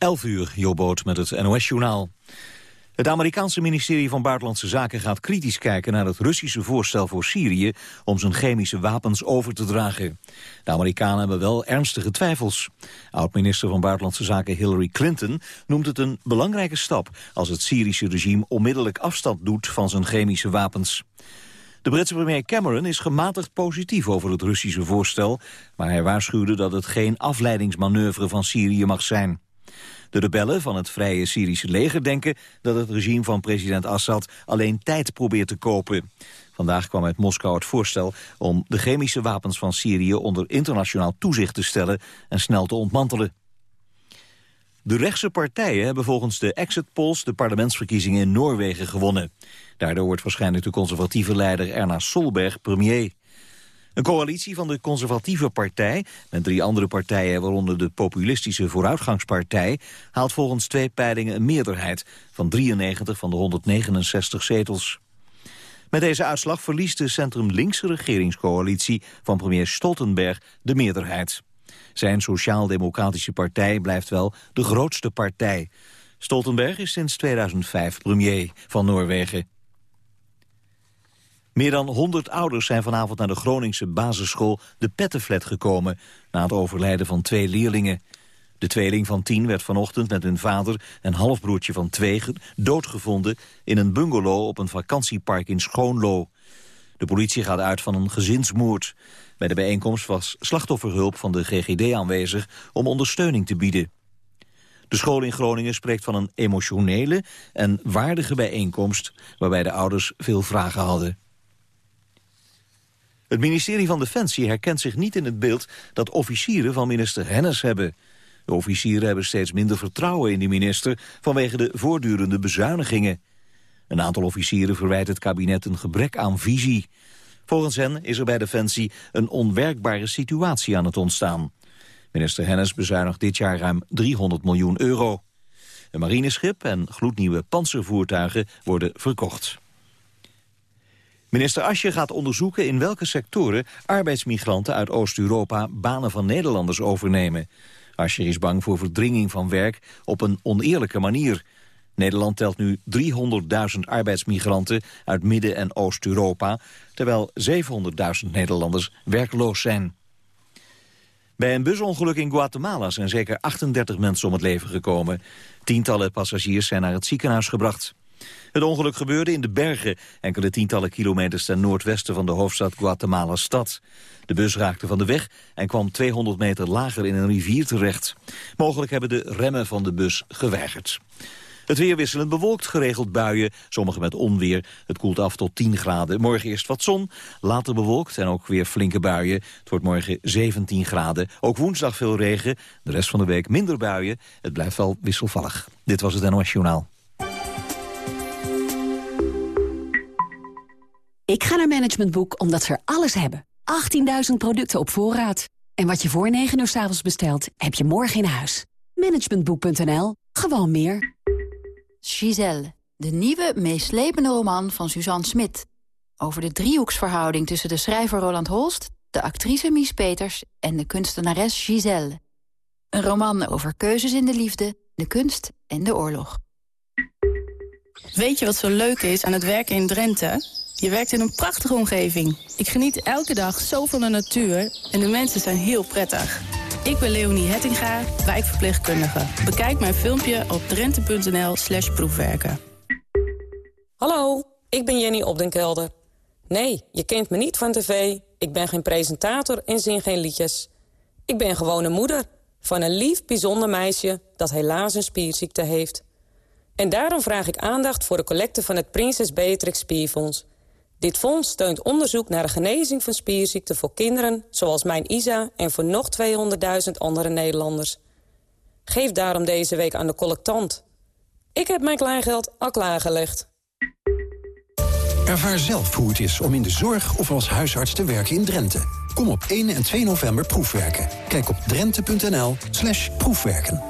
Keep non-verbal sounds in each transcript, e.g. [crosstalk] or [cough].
11 uur, Joboot met het NOS-journaal. Het Amerikaanse ministerie van Buitenlandse Zaken gaat kritisch kijken naar het Russische voorstel voor Syrië om zijn chemische wapens over te dragen. De Amerikanen hebben wel ernstige twijfels. Oud-minister van Buitenlandse Zaken Hillary Clinton noemt het een belangrijke stap als het Syrische regime onmiddellijk afstand doet van zijn chemische wapens. De Britse premier Cameron is gematigd positief over het Russische voorstel, maar hij waarschuwde dat het geen afleidingsmanoeuvre van Syrië mag zijn. De rebellen van het Vrije Syrische leger denken dat het regime van president Assad alleen tijd probeert te kopen. Vandaag kwam uit Moskou het voorstel om de chemische wapens van Syrië onder internationaal toezicht te stellen en snel te ontmantelen. De rechtse partijen hebben volgens de exit polls de parlementsverkiezingen in Noorwegen gewonnen. Daardoor wordt waarschijnlijk de conservatieve leider Erna Solberg premier. Een coalitie van de conservatieve partij met drie andere partijen... waaronder de populistische Vooruitgangspartij... haalt volgens twee peilingen een meerderheid van 93 van de 169 zetels. Met deze uitslag verliest de centrum-linkse regeringscoalitie... van premier Stoltenberg de meerderheid. Zijn sociaal-democratische partij blijft wel de grootste partij. Stoltenberg is sinds 2005 premier van Noorwegen. Meer dan 100 ouders zijn vanavond naar de Groningse basisschool De Pettenflat gekomen... na het overlijden van twee leerlingen. De tweeling van tien werd vanochtend met hun vader en halfbroertje van twee... doodgevonden in een bungalow op een vakantiepark in Schoonlo. De politie gaat uit van een gezinsmoord. Bij de bijeenkomst was slachtofferhulp van de GGD aanwezig... om ondersteuning te bieden. De school in Groningen spreekt van een emotionele en waardige bijeenkomst... waarbij de ouders veel vragen hadden. Het ministerie van Defensie herkent zich niet in het beeld dat officieren van minister Hennis hebben. De officieren hebben steeds minder vertrouwen in de minister vanwege de voortdurende bezuinigingen. Een aantal officieren verwijt het kabinet een gebrek aan visie. Volgens hen is er bij Defensie een onwerkbare situatie aan het ontstaan. Minister Hennis bezuinigt dit jaar ruim 300 miljoen euro. Een marineschip en gloednieuwe panzervoertuigen worden verkocht. Minister Asje gaat onderzoeken in welke sectoren arbeidsmigranten uit Oost-Europa banen van Nederlanders overnemen. Asje is bang voor verdringing van werk op een oneerlijke manier. Nederland telt nu 300.000 arbeidsmigranten uit Midden- en Oost-Europa, terwijl 700.000 Nederlanders werkloos zijn. Bij een busongeluk in Guatemala zijn zeker 38 mensen om het leven gekomen. Tientallen passagiers zijn naar het ziekenhuis gebracht. Het ongeluk gebeurde in de bergen, enkele tientallen kilometers ten noordwesten van de hoofdstad Guatemala-stad. De bus raakte van de weg en kwam 200 meter lager in een rivier terecht. Mogelijk hebben de remmen van de bus geweigerd. Het weer wisselend bewolkt, geregeld buien, sommige met onweer. Het koelt af tot 10 graden. Morgen eerst wat zon, later bewolkt en ook weer flinke buien. Het wordt morgen 17 graden. Ook woensdag veel regen, de rest van de week minder buien. Het blijft wel wisselvallig. Dit was het NOS. Ik ga naar Management Boek omdat ze er alles hebben. 18.000 producten op voorraad. En wat je voor 9 uur s avonds bestelt, heb je morgen in huis. Managementboek.nl. Gewoon meer. Giselle, de nieuwe, meeslepende roman van Suzanne Smit. Over de driehoeksverhouding tussen de schrijver Roland Holst... de actrice Mies Peters en de kunstenares Giselle. Een roman over keuzes in de liefde, de kunst en de oorlog. Weet je wat zo leuk is aan het werken in Drenthe? Je werkt in een prachtige omgeving. Ik geniet elke dag zo van de natuur en de mensen zijn heel prettig. Ik ben Leonie Hettinga, wijkverpleegkundige. Bekijk mijn filmpje op drenthe.nl slash proefwerken. Hallo, ik ben Jenny Opdenkelder. Nee, je kent me niet van tv. Ik ben geen presentator en zing geen liedjes. Ik ben gewoon moeder van een lief, bijzonder meisje... dat helaas een spierziekte heeft. En daarom vraag ik aandacht voor de collecte van het Prinses Beatrix Spierfonds... Dit fonds steunt onderzoek naar de genezing van spierziekten voor kinderen... zoals mijn Isa en voor nog 200.000 andere Nederlanders. Geef daarom deze week aan de collectant. Ik heb mijn kleingeld al klaargelegd. Ervaar zelf hoe het is om in de zorg of als huisarts te werken in Drenthe. Kom op 1 en 2 november proefwerken. Kijk op drenthe.nl proefwerken.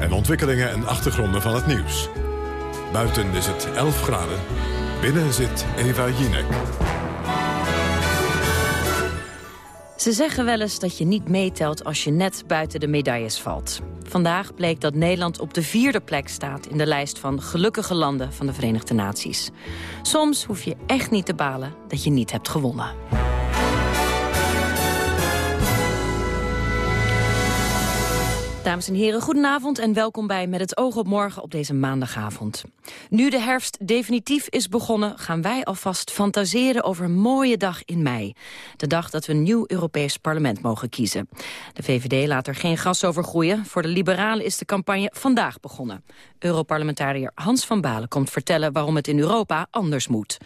en ontwikkelingen en achtergronden van het nieuws. Buiten is het 11 graden, binnen zit Eva Jinek. Ze zeggen wel eens dat je niet meetelt als je net buiten de medailles valt. Vandaag bleek dat Nederland op de vierde plek staat... in de lijst van gelukkige landen van de Verenigde Naties. Soms hoef je echt niet te balen dat je niet hebt gewonnen. Dames en heren, goedenavond en welkom bij Met het oog op morgen op deze maandagavond. Nu de herfst definitief is begonnen, gaan wij alvast fantaseren over een mooie dag in mei. De dag dat we een nieuw Europees parlement mogen kiezen. De VVD laat er geen gas over groeien. Voor de liberalen is de campagne vandaag begonnen. Europarlementariër Hans van Balen komt vertellen waarom het in Europa anders moet.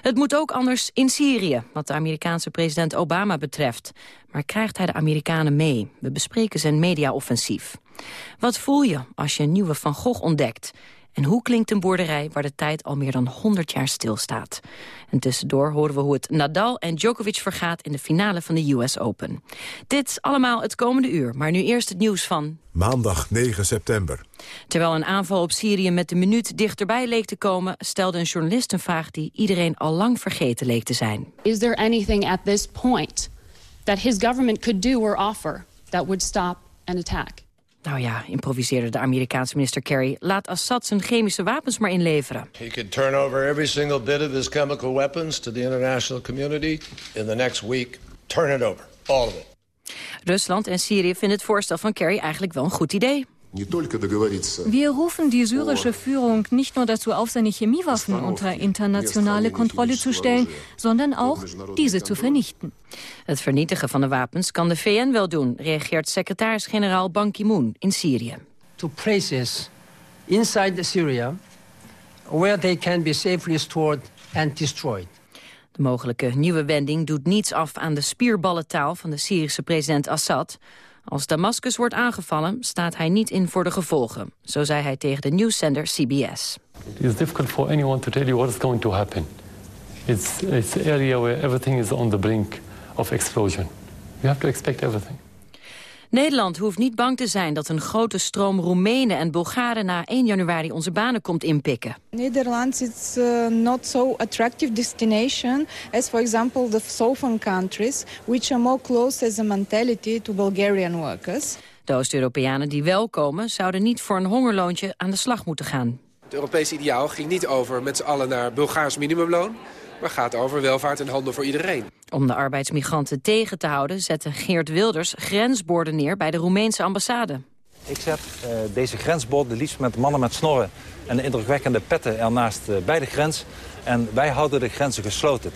Het moet ook anders in Syrië, wat de Amerikaanse president Obama betreft. Maar krijgt hij de Amerikanen mee? We bespreken zijn mediaoffensief. Wat voel je als je een nieuwe Van Gogh ontdekt? En hoe klinkt een boerderij waar de tijd al meer dan 100 jaar stilstaat? En tussendoor horen we hoe het Nadal en Djokovic vergaat in de finale van de US Open. Dit allemaal het komende uur, maar nu eerst het nieuws van... Maandag 9 september. Terwijl een aanval op Syrië met de minuut dichterbij leek te komen... stelde een journalist een vraag die iedereen al lang vergeten leek te zijn. Is there anything at this point that his government could do or offer... that would stop an attack? Nou ja, improviseerde de Amerikaanse minister Kerry. Laat Assad zijn chemische wapens maar inleveren. He could turn over every single bit of his chemical weapons to the international community in the next week. Turn it over, all of it. Rusland en Syrië vinden het voorstel van Kerry eigenlijk wel een goed idee. Wir rufen die syrische Führung nicht nur dazu auf, seine Chemiewaffen unter internationale Kontrolle zu stellen, sondern auch, diese zu vernichten. Het vernietigen van de wapens kan de VN wel doen, reageert secretaris-generaal Ban Ki-moon in Syrië. To places inside Syria where they can be safely stored and destroyed. De mogelijke nieuwe wending doet niets af aan de spierballentaal van de Syrische president Assad. Als Damascus wordt aangevallen, staat hij niet in voor de gevolgen. Zo zei hij tegen de nieuwszender CBS. It is difficult for anyone to tell you what is going to happen. It's, it's area where everything is on the brink of explosion. You have to expect everything. Nederland hoeft niet bang te zijn dat een grote stroom Roemenen en Bulgaren na 1 januari onze banen komt inpikken. Netherlands is uh, not so attractive destination as for example the southern countries which are more close as a mentality to Bulgarian workers. De Oost-Europeanen die wel komen zouden niet voor een hongerloontje aan de slag moeten gaan. Het Europese ideaal ging niet over met z'n allen naar Bulgaars minimumloon maar gaat over welvaart en handel voor iedereen. Om de arbeidsmigranten tegen te houden zette Geert Wilders grensborden neer bij de Roemeense ambassade. Ik zet uh, deze grensborden liefst met mannen met snorren en indrukwekkende petten ernaast uh, bij de grens. En wij houden de grenzen gesloten.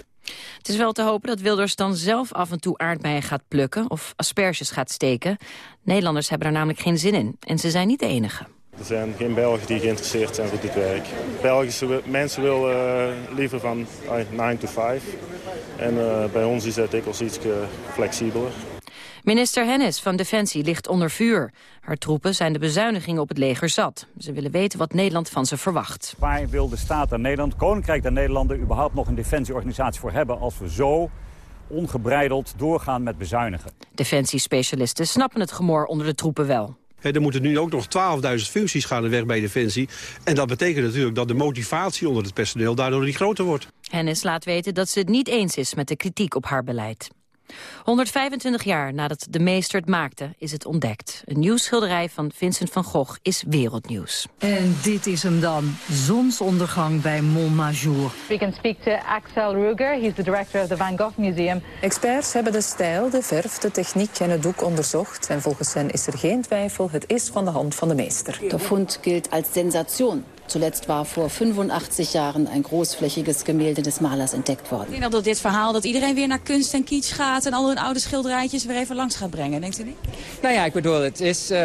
Het is wel te hopen dat Wilders dan zelf af en toe aardbeien gaat plukken of asperges gaat steken. Nederlanders hebben er namelijk geen zin in en ze zijn niet de enige. Er zijn geen Belgen die geïnteresseerd zijn voor dit werk. Belgische mensen willen uh, liever van 9 to 5. En uh, bij ons is dat dikwijls iets flexibeler. Minister Hennis van Defensie ligt onder vuur. Haar troepen zijn de bezuinigingen op het leger zat. Ze willen weten wat Nederland van ze verwacht. Waar wil de staat en Nederland, Koninkrijk der Nederlanden... überhaupt nog een defensieorganisatie voor hebben... als we zo ongebreideld doorgaan met bezuinigen? Defensiespecialisten snappen het gemor onder de troepen wel. Er moeten nu ook nog 12.000 functies gaan weg bij Defensie. En dat betekent natuurlijk dat de motivatie onder het personeel daardoor niet groter wordt. Hennis laat weten dat ze het niet eens is met de kritiek op haar beleid. 125 jaar nadat de meester het maakte, is het ontdekt. Een nieuw schilderij van Vincent van Gogh is wereldnieuws. En dit is hem dan, zonsondergang bij Montmajour. We can speak to Axel Ruger, he's the director of the Van Gogh Museum. Experts hebben de stijl, de verf, de techniek en het doek onderzocht. En volgens hen is er geen twijfel, het is van de hand van de meester. De vond gilt als sensation. Zuletzt war vor 85 Jahren ein großflächiges Gemälde des Malers entdeckt worden. Ik denk dat dit verhaal dat iedereen weer naar kunst en kitsch gaat... en al hun oude schilderijtjes weer even langs gaat brengen, denkt u niet? Nou ja, ik bedoel, het, is, uh,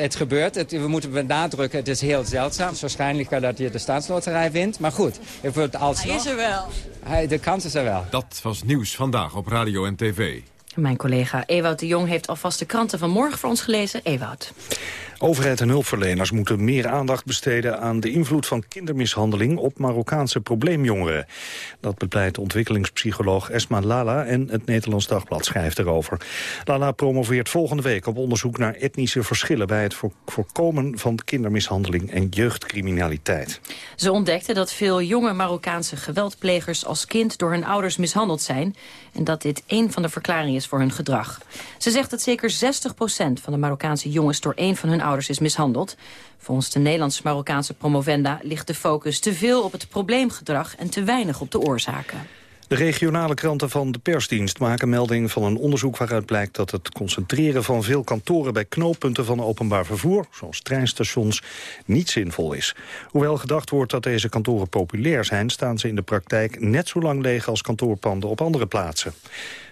het gebeurt. Het, we moeten benadrukken, het is heel zeldzaam. Het is waarschijnlijk dat je de staatsloterij wint. Maar goed, het alsnog... Hij is er wel. Hij, de kans is er wel. Dat was nieuws vandaag op radio en tv. Mijn collega Ewout de Jong heeft alvast de kranten van morgen voor ons gelezen. Ewout. Overheid en hulpverleners moeten meer aandacht besteden aan de invloed van kindermishandeling op Marokkaanse probleemjongeren. Dat bepleit ontwikkelingspsycholoog Esma Lala en het Nederlands Dagblad schrijft erover. Lala promoveert volgende week op onderzoek naar etnische verschillen bij het voorkomen van kindermishandeling en jeugdcriminaliteit. Ze ontdekte dat veel jonge Marokkaanse geweldplegers als kind door hun ouders mishandeld zijn en dat dit een van de verklaringen is voor hun gedrag. Ze zegt dat zeker 60% van de Marokkaanse jongens door een van hun ouders is mishandeld. Volgens de Nederlands-Marokkaanse promovenda ligt de focus te veel op het probleemgedrag en te weinig op de oorzaken. De regionale kranten van de persdienst maken melding van een onderzoek waaruit blijkt dat het concentreren van veel kantoren bij knooppunten van openbaar vervoer, zoals treinstations, niet zinvol is. Hoewel gedacht wordt dat deze kantoren populair zijn, staan ze in de praktijk net zo lang leeg als kantoorpanden op andere plaatsen.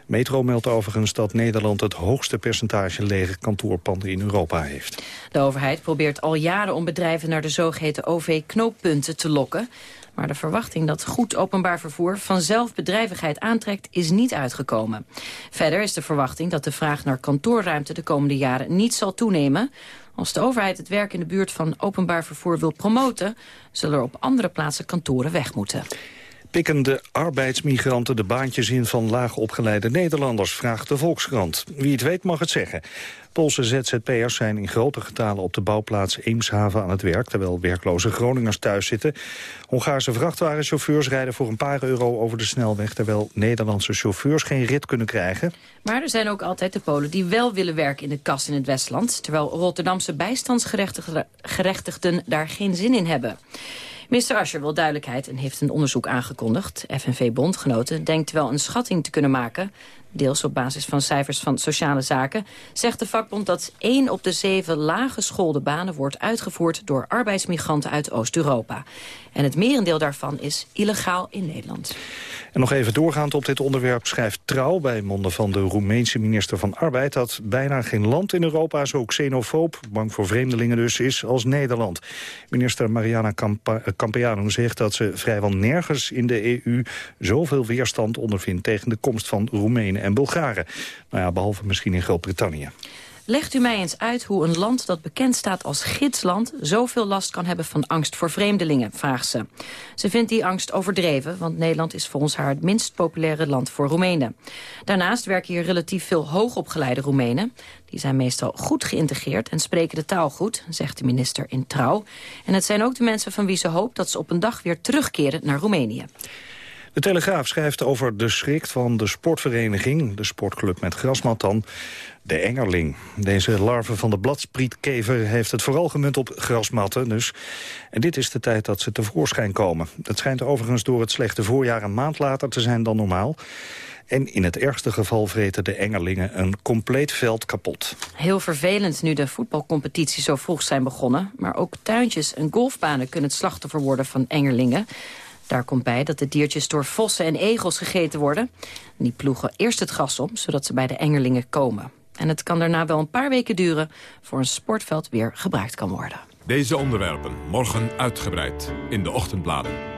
Metro meldt overigens dat Nederland het hoogste percentage lege kantoorpanden in Europa heeft. De overheid probeert al jaren om bedrijven naar de zogeheten OV-knooppunten te lokken. Maar de verwachting dat goed openbaar vervoer vanzelf bedrijvigheid aantrekt is niet uitgekomen. Verder is de verwachting dat de vraag naar kantoorruimte de komende jaren niet zal toenemen. Als de overheid het werk in de buurt van openbaar vervoer wil promoten... zullen er op andere plaatsen kantoren weg moeten. Pikken de arbeidsmigranten de baantjes in van laagopgeleide Nederlanders, vraagt de Volkskrant. Wie het weet mag het zeggen. Poolse ZZP'ers zijn in grote getalen op de bouwplaats Eemshaven aan het werk... terwijl werkloze Groningers thuis zitten. Hongaarse vrachtwagenchauffeurs rijden voor een paar euro over de snelweg... terwijl Nederlandse chauffeurs geen rit kunnen krijgen. Maar er zijn ook altijd de Polen die wel willen werken in de kast in het Westland... terwijl Rotterdamse bijstandsgerechtigden daar geen zin in hebben. Minister Ascher wil duidelijkheid en heeft een onderzoek aangekondigd. FNV-bondgenoten denkt wel een schatting te kunnen maken deels op basis van cijfers van sociale zaken, zegt de vakbond dat één op de zeven laaggeschoolde banen wordt uitgevoerd door arbeidsmigranten uit Oost-Europa. En het merendeel daarvan is illegaal in Nederland. En nog even doorgaand op dit onderwerp schrijft Trouw... bij monden van de Roemeense minister van Arbeid... dat bijna geen land in Europa zo xenofoob, bang voor vreemdelingen dus, is als Nederland. Minister Mariana Campeanu zegt dat ze vrijwel nergens in de EU... zoveel weerstand ondervindt tegen de komst van Roemenen en Bulgaren. Nou ja, behalve misschien in Groot-Brittannië. Legt u mij eens uit hoe een land dat bekend staat als gidsland... zoveel last kan hebben van angst voor vreemdelingen, vraagt ze. Ze vindt die angst overdreven, want Nederland is volgens haar... het minst populaire land voor Roemenen. Daarnaast werken hier relatief veel hoogopgeleide Roemenen. Die zijn meestal goed geïntegreerd en spreken de taal goed, zegt de minister in Trouw. En het zijn ook de mensen van wie ze hoopt dat ze op een dag weer terugkeren naar Roemenië. De Telegraaf schrijft over de schrik van de sportvereniging... de sportclub met grasmat dan, de Engerling. Deze larve van de bladsprietkever heeft het vooral gemunt op grasmatten. Dus. En dit is de tijd dat ze tevoorschijn komen. Het schijnt overigens door het slechte voorjaar een maand later te zijn dan normaal. En in het ergste geval vreten de Engerlingen een compleet veld kapot. Heel vervelend nu de voetbalcompetities zo vroeg zijn begonnen. Maar ook tuintjes en golfbanen kunnen het slachtoffer worden van Engerlingen. Daar komt bij dat de diertjes door vossen en egels gegeten worden. Die ploegen eerst het gras om, zodat ze bij de engerlingen komen. En het kan daarna wel een paar weken duren... voor een sportveld weer gebruikt kan worden. Deze onderwerpen morgen uitgebreid in de ochtendbladen.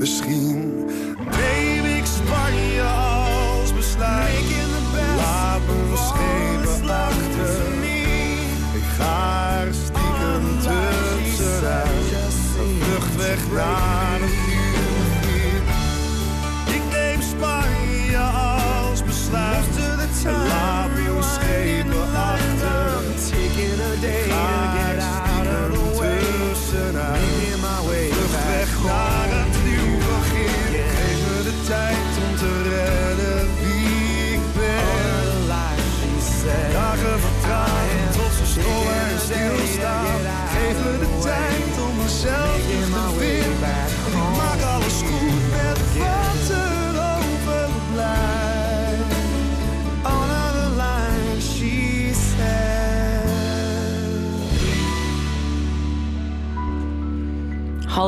Misschien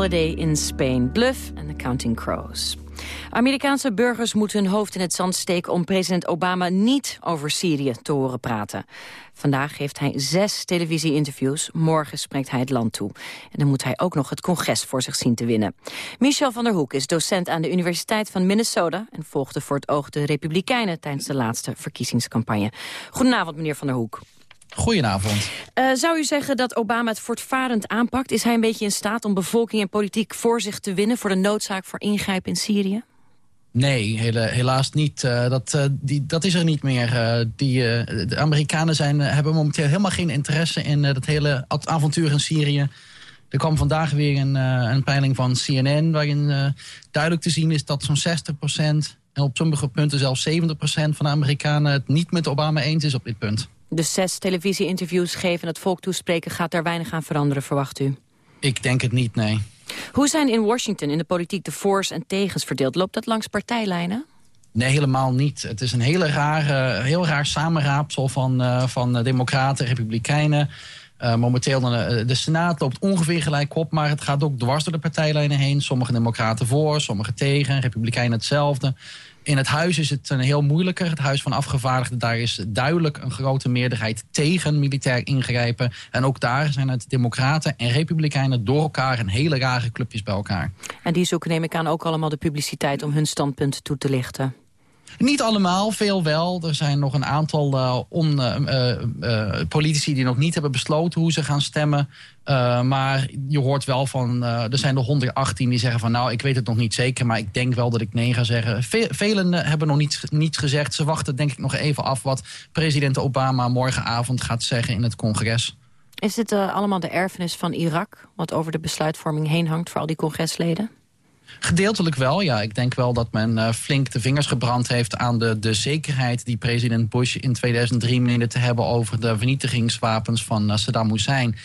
Holiday in Spain, Bluff en The Counting Crows. Amerikaanse burgers moeten hun hoofd in het zand steken om president Obama niet over Syrië te horen praten. Vandaag geeft hij zes televisie-interviews. Morgen spreekt hij het land toe. En dan moet hij ook nog het congres voor zich zien te winnen. Michel van der Hoek is docent aan de Universiteit van Minnesota... en volgde voor het oog de Republikeinen tijdens de laatste verkiezingscampagne. Goedenavond, meneer van der Hoek. Goedenavond. Uh, zou u zeggen dat Obama het voortvarend aanpakt? Is hij een beetje in staat om bevolking en politiek voor zich te winnen... voor de noodzaak voor ingrijpen in Syrië? Nee, helaas niet. Uh, dat, uh, die, dat is er niet meer. Uh, die, de Amerikanen zijn, hebben momenteel helemaal geen interesse in dat hele avontuur in Syrië. Er kwam vandaag weer een, een peiling van CNN... waarin duidelijk te zien is dat zo'n 60% en op sommige punten zelfs 70% van de Amerikanen... het niet met Obama eens is op dit punt. De zes televisie-interviews geven het volk toespreken... gaat daar weinig aan veranderen, verwacht u? Ik denk het niet, nee. Hoe zijn in Washington in de politiek de voor's en tegens verdeeld? Loopt dat langs partijlijnen? Nee, helemaal niet. Het is een hele rare, heel raar samenraapsel van, uh, van democraten, republikeinen. Uh, momenteel de, de Senaat loopt ongeveer gelijk op, maar het gaat ook dwars door de partijlijnen heen. Sommige democraten voor, sommige tegen, republikeinen hetzelfde. In het huis is het een heel moeilijker. Het huis van afgevaardigden, daar is duidelijk een grote meerderheid tegen militair ingrijpen. En ook daar zijn het democraten en republikeinen door elkaar een hele rare clubjes bij elkaar. En die zoeken neem ik aan ook allemaal de publiciteit om hun standpunt toe te lichten. Niet allemaal, veel wel. Er zijn nog een aantal on, uh, uh, politici die nog niet hebben besloten hoe ze gaan stemmen. maar je hoort wel van, er zijn er 118 die zeggen van nou, ik weet het nog niet zeker, maar ik denk wel dat ik nee ga zeggen. Ve velen hebben nog niets, niets gezegd. Ze wachten denk ik nog even af wat president Obama morgenavond gaat zeggen in het congres. Is dit allemaal de erfenis van Irak, wat over de besluitvorming heen hangt voor al die congresleden? Gedeeltelijk wel, ja. Ik denk wel dat men uh, flink de vingers gebrand heeft aan de, de zekerheid die president Bush in 2003 meende te hebben over de vernietigingswapens van uh, Saddam Hussein.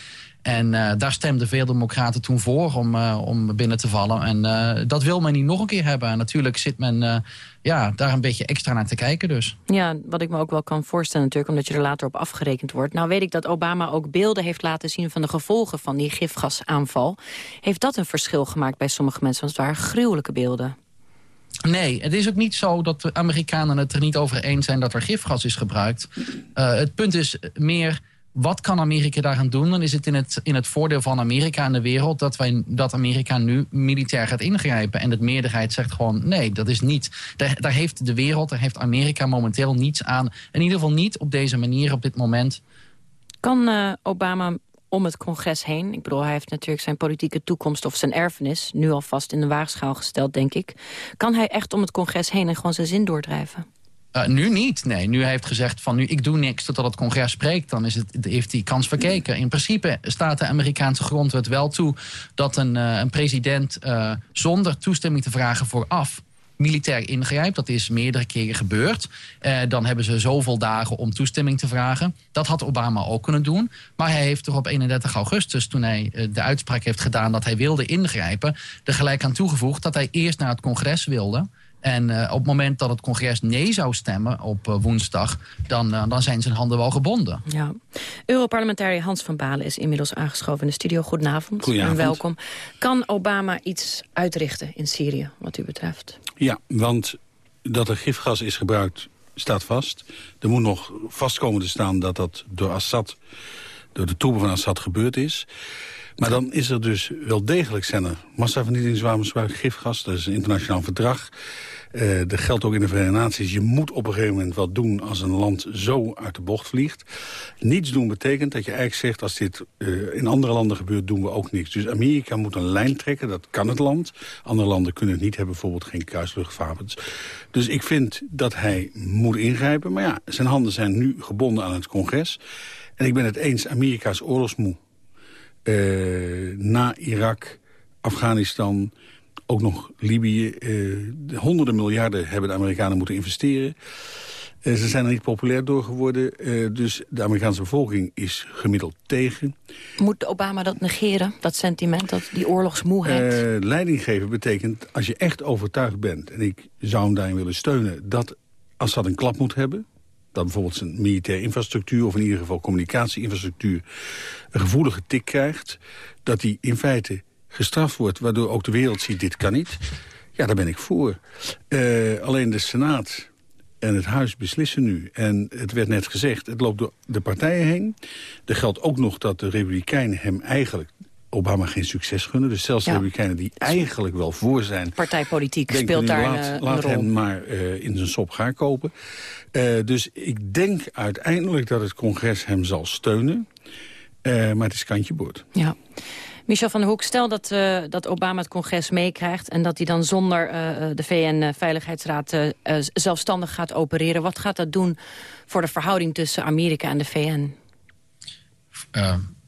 En uh, daar stemden veel democraten toen voor om, uh, om binnen te vallen. En uh, dat wil men niet nog een keer hebben. En natuurlijk zit men ja, daar een beetje extra naar te kijken dus. Ja, wat ik me ook wel kan voorstellen natuurlijk... omdat je er later op afgerekend wordt. Nou weet ik dat Obama ook beelden heeft laten zien... van de gevolgen van die gifgasaanval. Heeft dat een verschil gemaakt bij sommige mensen? Want het waren gruwelijke beelden. Nee, het is ook niet zo dat de Amerikanen het er niet over eens zijn... dat er gifgas is gebruikt. het punt is meer wat kan Amerika daaraan doen? Dan is het in het, in het voordeel van Amerika en de wereld... Dat, wij, dat Amerika nu militair gaat ingrijpen. En de meerderheid zegt gewoon nee, dat is niet. Daar, daar heeft de wereld, daar heeft Amerika momenteel niets aan. In ieder geval niet op deze manier op dit moment. Kan uh, Obama om het congres heen. Ik bedoel, hij heeft natuurlijk zijn politieke toekomst of zijn erfenis... nu alvast in de waagschaal gesteld, denk ik. Kan hij echt om het congres heen en gewoon zijn zin doordrijven? Uh, nu niet. Nee, nu heeft gezegd van nu ik doe niks totdat het congres spreekt. Dan is het, heeft hij kans verkeken. In principe staat de Amerikaanse grondwet wel toe dat een, uh, een president uh, zonder toestemming te vragen vooraf militair ingrijpt. Dat is meerdere keren gebeurd. Dan hebben ze zoveel dagen om toestemming te vragen. Dat had Obama ook kunnen doen. Maar hij heeft er op 31 augustus, toen hij de uitspraak heeft gedaan... dat hij wilde ingrijpen, er gelijk aan toegevoegd... dat hij eerst naar het congres wilde... En uh, op het moment dat het congres nee zou stemmen op uh, woensdag... Dan, uh, dan zijn zijn handen wel gebonden. Ja. Europarlementariër Hans van Balen is inmiddels aangeschoven in de studio. Goedenavond, Goedenavond. en welkom. Kan Obama iets uitrichten in Syrië, wat u betreft? Ja, want dat er gifgas is gebruikt staat vast. Er moet nog vast komen te staan dat dat door Assad... door de troepen van Assad gebeurd is... Maar dan is er dus wel degelijk zijn er massavernietigingswapens gifgas. Dat is een internationaal verdrag. Uh, dat geldt ook in de Verenigde Naties. Je moet op een gegeven moment wat doen als een land zo uit de bocht vliegt. Niets doen betekent dat je eigenlijk zegt... als dit uh, in andere landen gebeurt, doen we ook niks. Dus Amerika moet een lijn trekken, dat kan het land. Andere landen kunnen het niet, hebben bijvoorbeeld geen kruisluchtwapens. Dus ik vind dat hij moet ingrijpen. Maar ja, zijn handen zijn nu gebonden aan het congres. En ik ben het eens, Amerika's oorlogsmoe. Uh, na Irak, Afghanistan, ook nog Libië. Uh, honderden miljarden hebben de Amerikanen moeten investeren. Uh, ze zijn er niet populair door geworden. dus de Amerikaanse bevolking is gemiddeld tegen. Moet Obama dat negeren, dat sentiment, dat die oorlogsmoeheid? leiding geven betekent, als je echt overtuigd bent... en ik zou hem daarin willen steunen... dat Assad een klap moet hebben dat bijvoorbeeld zijn militaire infrastructuur... of in ieder geval communicatieinfrastructuur een gevoelige tik krijgt... dat die in feite gestraft wordt, waardoor ook de wereld ziet... dit kan niet, ja, daar ben ik voor. Uh, alleen de Senaat en het Huis beslissen nu. En het werd net gezegd, het loopt door de partijen heen. Er geldt ook nog dat de Republikeinen hem eigenlijk Obama geen succes gunnen. Dus zelfs ja. de Republikeinen die eigenlijk wel voor zijn... Partijpolitiek speelt daar laat, een, laat rol. hem maar uh, in zijn sop gaan kopen. Uh, dus ik denk uiteindelijk dat het congres hem zal steunen. Uh, maar het is kantje boord. Ja. Michel van der Hoek, stel dat, uh, dat Obama het congres meekrijgt... en dat hij dan zonder uh, de VN-veiligheidsraad uh, zelfstandig gaat opereren. Wat gaat dat doen voor de verhouding tussen Amerika en de VN?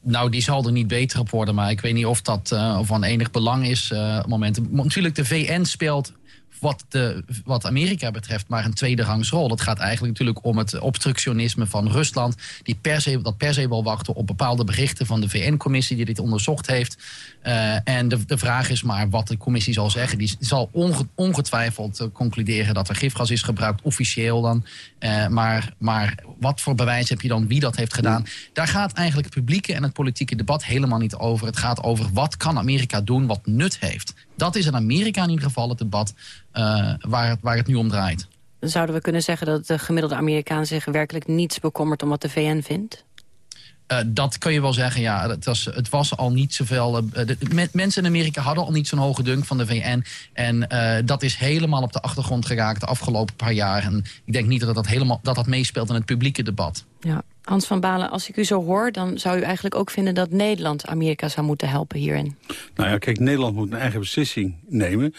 Nou, die zal er niet beter op worden. Maar ik weet niet of dat uh, van enig belang is. Uh, moment. Natuurlijk, de VN speelt wat, de, wat Amerika betreft maar een tweede rangs rol. Het gaat eigenlijk natuurlijk om het obstructionisme van Rusland... Die per se, dat per se wil wachten op bepaalde berichten van de VN-commissie... die dit onderzocht heeft. Uh, en de, de vraag is maar wat de commissie zal zeggen. Die zal onge, ongetwijfeld uh, concluderen dat er gifgas is gebruikt, officieel dan. Uh, maar, maar wat voor bewijs heb je dan wie dat heeft gedaan? Daar gaat eigenlijk het publieke en het politieke debat helemaal niet over. Het gaat over wat kan Amerika doen wat nut heeft. Dat is in Amerika in ieder geval het debat uh, waar, het, waar het nu om draait. Zouden we kunnen zeggen dat de gemiddelde Amerikaan zich werkelijk niets bekommert om wat de VN vindt? Uh, dat kun je wel zeggen, ja, het was, het was al niet zoveel... Uh, de, met, mensen in Amerika hadden al niet zo'n hoge dunk van de VN. En uh, dat is helemaal op de achtergrond geraakt de afgelopen paar jaar. En ik denk niet dat dat, helemaal, dat, dat meespeelt in het publieke debat. Ja. Hans van Balen, als ik u zo hoor... dan zou u eigenlijk ook vinden dat Nederland Amerika zou moeten helpen hierin. Nou ja, kijk, Nederland moet een eigen beslissing nemen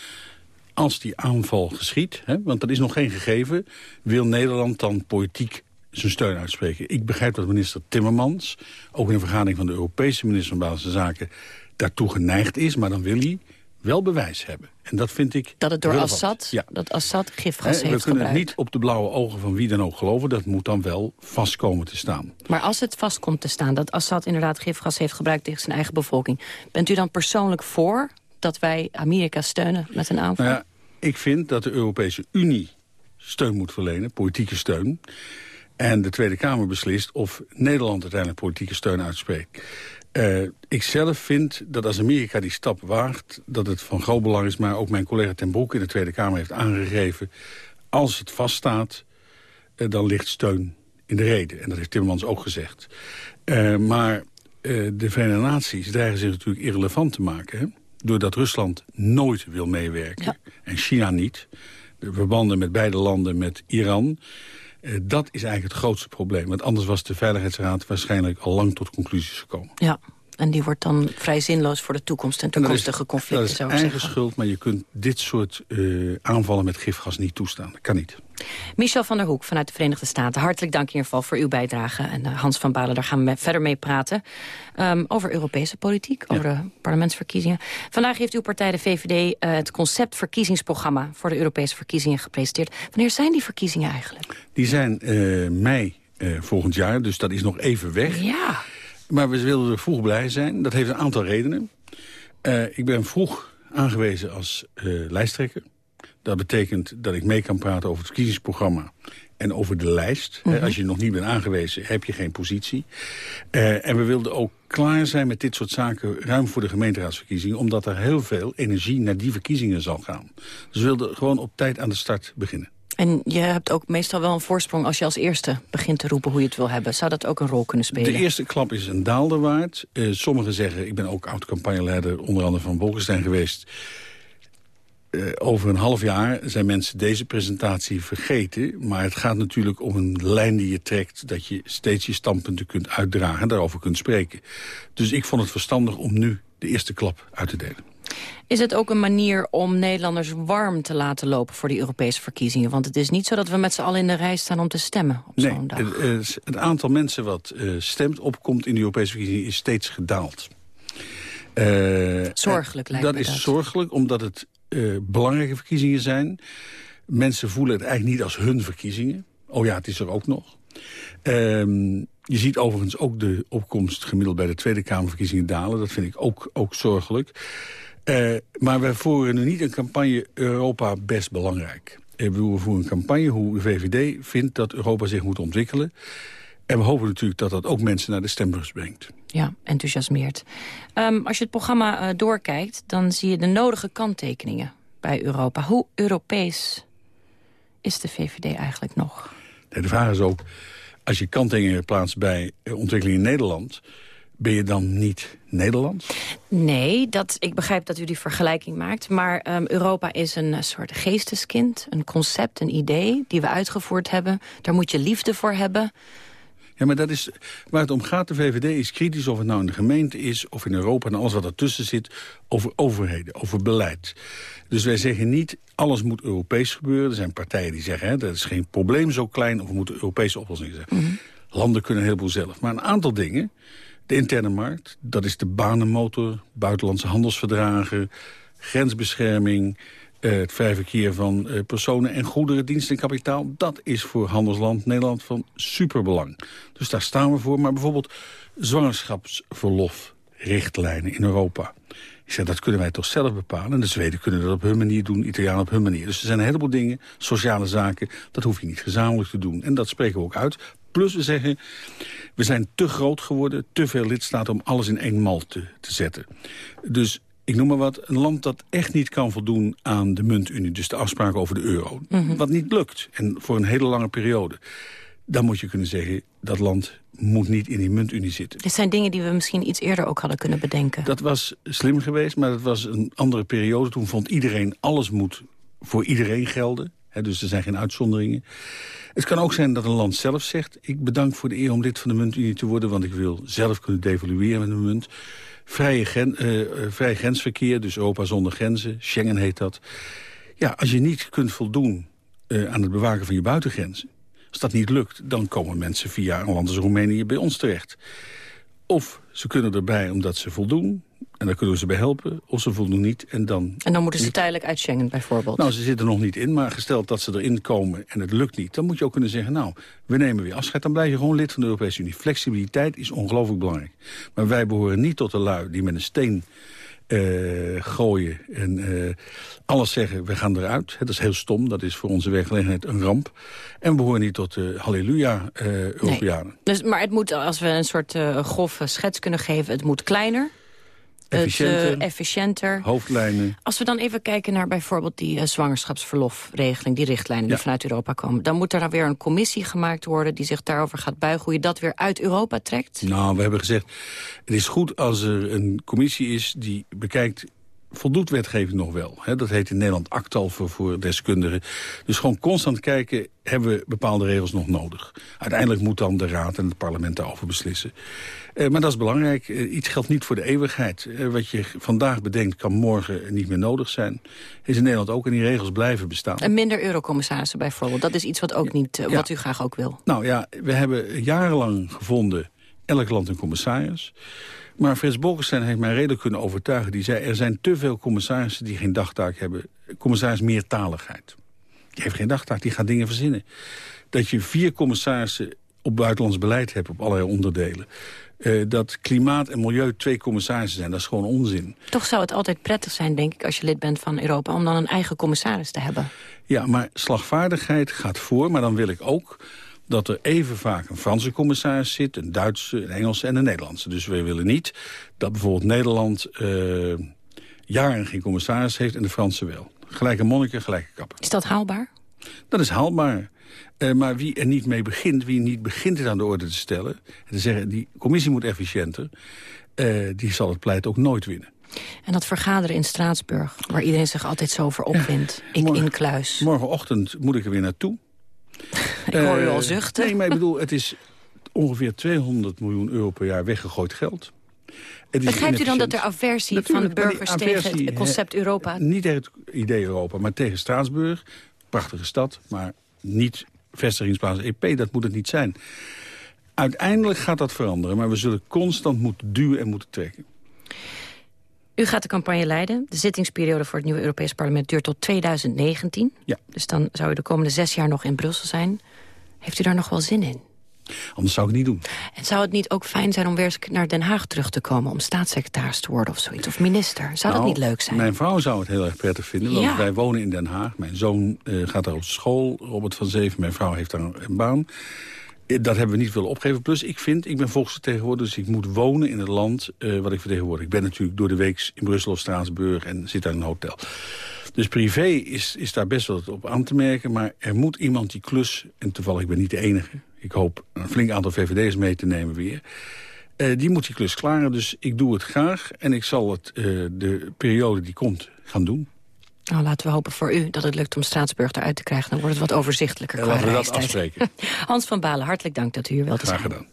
als die aanval geschiet, hè, want dat is nog geen gegeven... wil Nederland dan politiek zijn steun uitspreken. Ik begrijp dat minister Timmermans, ook in een vergadering van de Europese minister van Buitenlandse Zaken, daartoe geneigd is, maar dan wil hij wel bewijs hebben. En dat vind ik Dat het door Assad, ja. dat Assad gifgas He, heeft We kunnen niet op de blauwe ogen van wie dan ook geloven. Dat moet dan wel vast komen te staan. Maar als het vast komt te staan dat Assad inderdaad gifgas heeft gebruikt tegen zijn eigen bevolking. Bent u dan persoonlijk voor dat wij Amerika steunen met een aanval? Nou ja, ik vind dat de Europese Unie steun moet verlenen, politieke steun. En de Tweede Kamer beslist of Nederland uiteindelijk politieke steun uitspreekt. Uh, ik zelf vind dat als Amerika die stap waagt... dat het van groot belang is, maar ook mijn collega Ten Broek in de Tweede Kamer heeft aangegeven... als het vaststaat, uh, dan ligt steun in de reden. En dat heeft Timmermans ook gezegd. Uh, maar de Verenigde Naties dreigen zich natuurlijk irrelevant te maken... Hè? doordat Rusland nooit wil meewerken en China niet. De verbanden met beide landen, met Iran... Uh, dat is eigenlijk het grootste probleem. Want anders was de Veiligheidsraad waarschijnlijk al lang tot conclusies gekomen. Ja, en die wordt dan vrij zinloos voor de toekomst en toekomstige conflicten. Dat is eigen schuld, maar je kunt dit soort uh, aanvallen met gifgas niet toestaan. Dat kan niet. Michel van der Hoek vanuit de Verenigde Staten. Hartelijk dank in ieder geval voor uw bijdrage. En uh, Hans van Balen, daar gaan we verder mee praten. Um, over Europese politiek, over de parlementsverkiezingen. Vandaag heeft uw partij, de VVD, uh, het concept verkiezingsprogramma... voor de Europese verkiezingen gepresenteerd. Wanneer zijn die verkiezingen eigenlijk? Die zijn mei volgend jaar, dus dat is nog even weg. Ja. Maar we wilden vroeg blij zijn. Dat heeft een aantal redenen. ik ben vroeg aangewezen als lijsttrekker. Dat betekent dat ik mee kan praten over het verkiezingsprogramma en over de lijst. Mm -hmm. Als je nog niet bent aangewezen, heb je geen positie. Uh, en we wilden ook klaar zijn met dit soort zaken ruim voor de gemeenteraadsverkiezingen... omdat er heel veel energie naar die verkiezingen zal gaan. Dus we wilden gewoon op tijd aan de start beginnen. En je hebt ook meestal wel een voorsprong als je als eerste begint te roepen hoe je het wil hebben. Zou dat ook een rol kunnen spelen? De eerste klap is een daalder waard. Uh, sommigen zeggen, ik ben ook oud-campagneleider onder andere van Bolkestein geweest... Uh, over een half jaar zijn mensen deze presentatie vergeten. Maar het gaat natuurlijk om een lijn die je trekt... dat je steeds je standpunten kunt uitdragen en daarover kunt spreken. Dus ik vond het verstandig om nu de eerste klap uit te delen. Is het ook een manier om Nederlanders warm te laten lopen voor die Europese verkiezingen? Want het is niet zo dat we met z'n allen in de rij staan om te stemmen op nee, zo'n dag. Het, het, aantal mensen wat uh, stemt opkomt in de Europese verkiezingen is steeds gedaald. Uh, zorgelijk lijkt dat me is dat. zorgelijk, omdat het uh, belangrijke verkiezingen zijn. Mensen voelen het eigenlijk niet als hun verkiezingen. Oh ja, het is er ook nog. Um, je ziet overigens ook de opkomst gemiddeld bij de Tweede Kamerverkiezingen dalen. Dat vind ik ook, ook zorgelijk. Uh, maar wij voeren nu niet een campagne Europa best belangrijk. Uh, we voeren een campagne hoe de VVD vindt dat Europa zich moet ontwikkelen. En we hopen natuurlijk dat dat ook mensen naar de stembus brengt. Ja, enthousiasmeert. Um, als je het programma uh, doorkijkt, dan zie je de nodige kanttekeningen bij Europa. Hoe Europees is de VVD eigenlijk nog? Nee, de vraag is ook, als je kanttekeningen plaatst bij ontwikkeling in Nederland... ben je dan niet Nederlands? Nee, dat, ik begrijp dat u die vergelijking maakt. Maar um, Europa is een soort geesteskind, een concept, een idee... die we uitgevoerd hebben. Daar moet je liefde voor hebben... Ja, maar dat is waar het om gaat. De VVD is kritisch of het nou in de gemeente is... of in Europa en alles wat ertussen zit... over overheden, over beleid. Dus wij zeggen niet, alles moet Europees gebeuren. Er zijn partijen die zeggen, hè, dat is geen probleem zo klein... of we moeten Europese oplossingen. Mm -hmm. Landen kunnen een heleboel zelf. Maar een aantal dingen, de interne markt... dat is de banenmotor, buitenlandse handelsverdragen... grensbescherming... Uh, het vrij verkeer van uh, personen en goederen, diensten en kapitaal... dat is voor handelsland Nederland van superbelang. Dus daar staan we voor. Maar bijvoorbeeld zwangerschapsverlofrichtlijnen in Europa. Ik zeg, dat kunnen wij toch zelf bepalen. En de Zweden kunnen dat op hun manier doen, Italianen op hun manier. Dus er zijn een heleboel dingen, sociale zaken... dat hoef je niet gezamenlijk te doen. En dat spreken we ook uit. Plus we zeggen, we zijn te groot geworden... te veel lidstaten om alles in één mal te, te zetten. Dus ik noem maar wat, een land dat echt niet kan voldoen aan de muntunie. Dus de afspraken over de euro. Mm -hmm. Wat niet lukt. En voor een hele lange periode. dan moet je kunnen zeggen... dat land moet niet in die muntunie zitten. Dit zijn dingen die we misschien iets eerder ook hadden kunnen bedenken. Dat was slim geweest, maar dat was een andere periode. Toen vond iedereen, alles moet voor iedereen gelden. Dus er zijn geen uitzonderingen. Het kan ook zijn dat een land zelf zegt... ik bedank voor de eer om lid van de muntunie te worden... want ik wil zelf kunnen devalueren met mijn munt. Vrije, gen, uh, vrij grensverkeer, dus Europa zonder grenzen. Schengen heet dat. Ja, als je niet kunt voldoen uh, aan het bewaken van je buitengrenzen... als dat niet lukt, dan komen mensen via een land als Roemenië bij ons terecht. Of ze kunnen erbij omdat ze voldoen. En daar kunnen we ze bij helpen. Of ze voldoen niet. En dan, en dan moeten ze tijdelijk uit Schengen bijvoorbeeld? Nou, ze zitten er nog niet in. Maar gesteld dat ze erin komen en het lukt niet... dan moet je ook kunnen zeggen, nou, we nemen weer afscheid. Dan blijf je gewoon lid van de Europese Unie. Flexibiliteit is ongelooflijk belangrijk. Maar wij behoren niet tot de lui die met een steen uh, gooien en uh, alles zeggen, we gaan eruit. Dat is heel stom, dat is voor onze werkgelegenheid een ramp. En we horen niet tot de halleluja-Europeanen. Nee. Dus, maar het moet, als we een soort uh, grove schets kunnen geven, het moet kleiner efficiënter, het, uh, efficiënter. Hoofdlijnen. Als we dan even kijken naar bijvoorbeeld die uh, zwangerschapsverlofregeling... die richtlijnen die vanuit Europa komen... dan moet er dan weer een commissie gemaakt worden... die zich daarover gaat buigen hoe je dat weer uit Europa trekt? Nou, we hebben gezegd... het is goed als er een commissie is die bekijkt voldoet wetgeving nog wel. dat heet in Nederland actal voor, voor deskundigen. Dus gewoon constant kijken, hebben we bepaalde regels nog nodig? Uiteindelijk moet dan de Raad en het parlement daarover beslissen. Uh, maar dat is belangrijk. Uh, iets geldt niet voor de eeuwigheid. Uh, wat je vandaag bedenkt kan morgen niet meer nodig zijn. Is in Nederland ook en die regels blijven bestaan. En minder eurocommissarissen bijvoorbeeld. Dat is iets wat, ook niet, ja. wat u graag ook wil. Nou ja, we hebben jarenlang gevonden... elk land een commissaris. Maar Frits Bolkestein heeft mij redelijk kunnen overtuigen. Die zei, er zijn te veel commissarissen die geen dagtaak hebben. Commissaris meertaligheid. Die heeft geen dagtaak, die gaat dingen verzinnen. Dat je vier commissarissen op buitenlands beleid hebt op allerlei onderdelen. Uh, dat klimaat en milieu twee commissarissen zijn, dat is gewoon onzin. Toch zou het altijd prettig zijn, denk ik, als je lid bent van Europa... om dan een eigen commissaris te hebben. Ja, maar slagvaardigheid gaat voor, maar dan wil ik ook dat er even vaak een Franse commissaris zit... een Duitse, een Engelse en een Nederlandse. Dus we willen niet dat bijvoorbeeld Nederland uh, jaren geen commissaris heeft... en de Franse wel. Gelijke monniken, gelijke kappen. Is dat haalbaar? Dat is haalbaar. Uh, maar wie er niet mee begint, wie niet begint het aan de orde te stellen... en te zeggen, die commissie moet efficiënter... Uh, die zal het pleit ook nooit winnen. En dat vergaderen in Straatsburg, waar iedereen zich altijd zo over opwindt. Ja, ik morgen, in kluis. Morgenochtend moet ik er weer naartoe. Ik hoor u al zuchten. Nee, maar ik [laughs] bedoel, het is ongeveer 200 miljoen euro per jaar weggegooid geld. Begrijpt u dan dat er aversie Natuurlijk, van de burgers aversie, tegen het concept Europa... Niet tegen het idee Europa, maar tegen Straatsburg. Prachtige stad, maar niet vestigingsplaats EP, dat moet het niet zijn. Uiteindelijk gaat dat veranderen, maar we zullen constant moeten duwen en moeten trekken. U gaat de campagne leiden. De zittingsperiode voor het nieuwe Europees Parlement duurt tot 2019. Ja. Dus dan zou u de komende zes jaar nog in Brussel zijn. Heeft u daar nog wel zin in? Anders zou ik het niet doen. En zou het niet ook fijn zijn om weer naar Den Haag terug te komen... om staatssecretaris te worden of zoiets, of minister? Zou nou, dat niet leuk zijn? Mijn vrouw zou het heel erg prettig vinden, want ja. wij wonen in Den Haag. Mijn zoon uh, gaat daar op school, Robert van Zeven. Mijn vrouw heeft daar een baan. Dat hebben we niet willen opgeven. Plus, ik vind, ik ben volksvertegenwoordiger... dus ik moet wonen in het land uh, wat ik vertegenwoordig. Ik ben natuurlijk door de week in Brussel of Straatsburg... en zit daar in een hotel. Dus privé is, is daar best wel op aan te merken. Maar er moet iemand die klus... en toevallig, ik ben niet de enige... ik hoop een flink aantal VVD's mee te nemen weer... Uh, die moet die klus klaren, dus ik doe het graag. En ik zal het de periode die komt gaan doen. Nou, laten we hopen voor u dat het lukt om Straatsburg eruit te krijgen. Dan wordt het wat overzichtelijker ja, Laten we dat afspreken. [laughs] Hans van Balen, hartelijk dank dat u hier wilt zijn. Graag gedaan.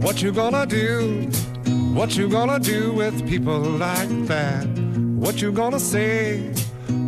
What you gonna do? What you gonna do with people like that? What you gonna say?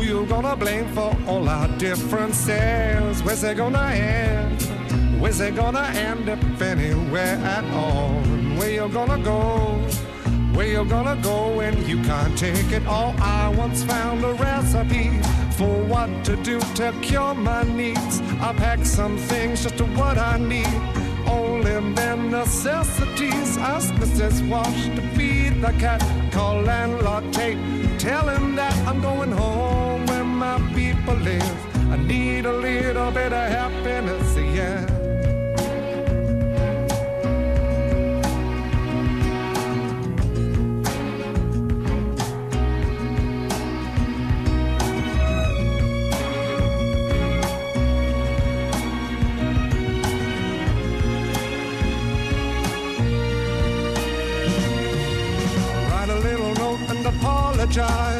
Who you gonna blame for all our differences? Where's it gonna end? Where's it gonna end if anywhere at all? Where you gonna go? Where you gonna go when you can't take it all? I once found a recipe for what to do to cure my needs. I packed some things just to what I need. Only then necessities. Ask Mrs. Wash to feed the cat. Call landlord Tate. Tell him that I'm going home people live. I need a little bit of happiness, yeah. Write a little note and apologize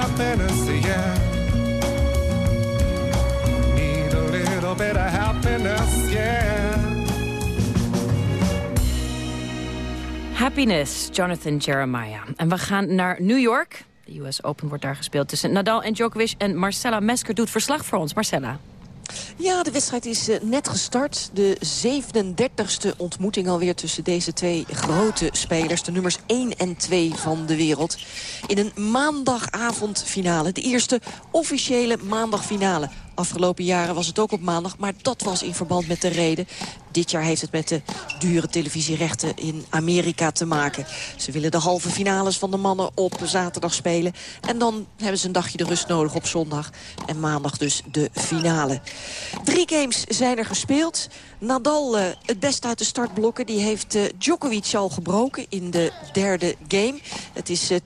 bit of happiness, yeah. Happiness, Jonathan Jeremiah. En we gaan naar New York. De US Open wordt daar gespeeld tussen Nadal en Djokovic. En Marcella Mesker doet verslag voor ons. Marcella. Ja, de wedstrijd is eh, net gestart. De 37e ontmoeting alweer tussen deze twee grote spelers. De nummers 1 en 2 van de wereld. In een maandagavondfinale. De eerste officiële maandagfinale. Afgelopen jaren was het ook op maandag, maar dat was in verband met de reden. Dit jaar heeft het met de dure televisierechten in Amerika te maken. Ze willen de halve finales van de mannen op zaterdag spelen. En dan hebben ze een dagje de rust nodig op zondag. En maandag dus de finale. Drie games zijn er gespeeld. Nadal uh, het best uit de startblokken. Die heeft uh, Djokovic al gebroken in de derde game. Het is uh,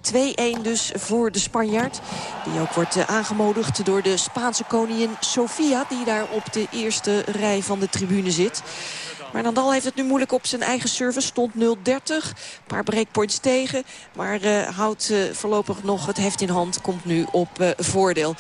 2-1 dus voor de Spanjaard. Die ook wordt aangemoedigd door de Spaanse koningin Sofia... die daar op de eerste rij van de tribune zit. Maar Nadal heeft het nu moeilijk op zijn eigen service. Stond 0-30. Een paar breakpoints tegen. Maar houdt voorlopig nog het heft in hand. Komt nu op voordeel.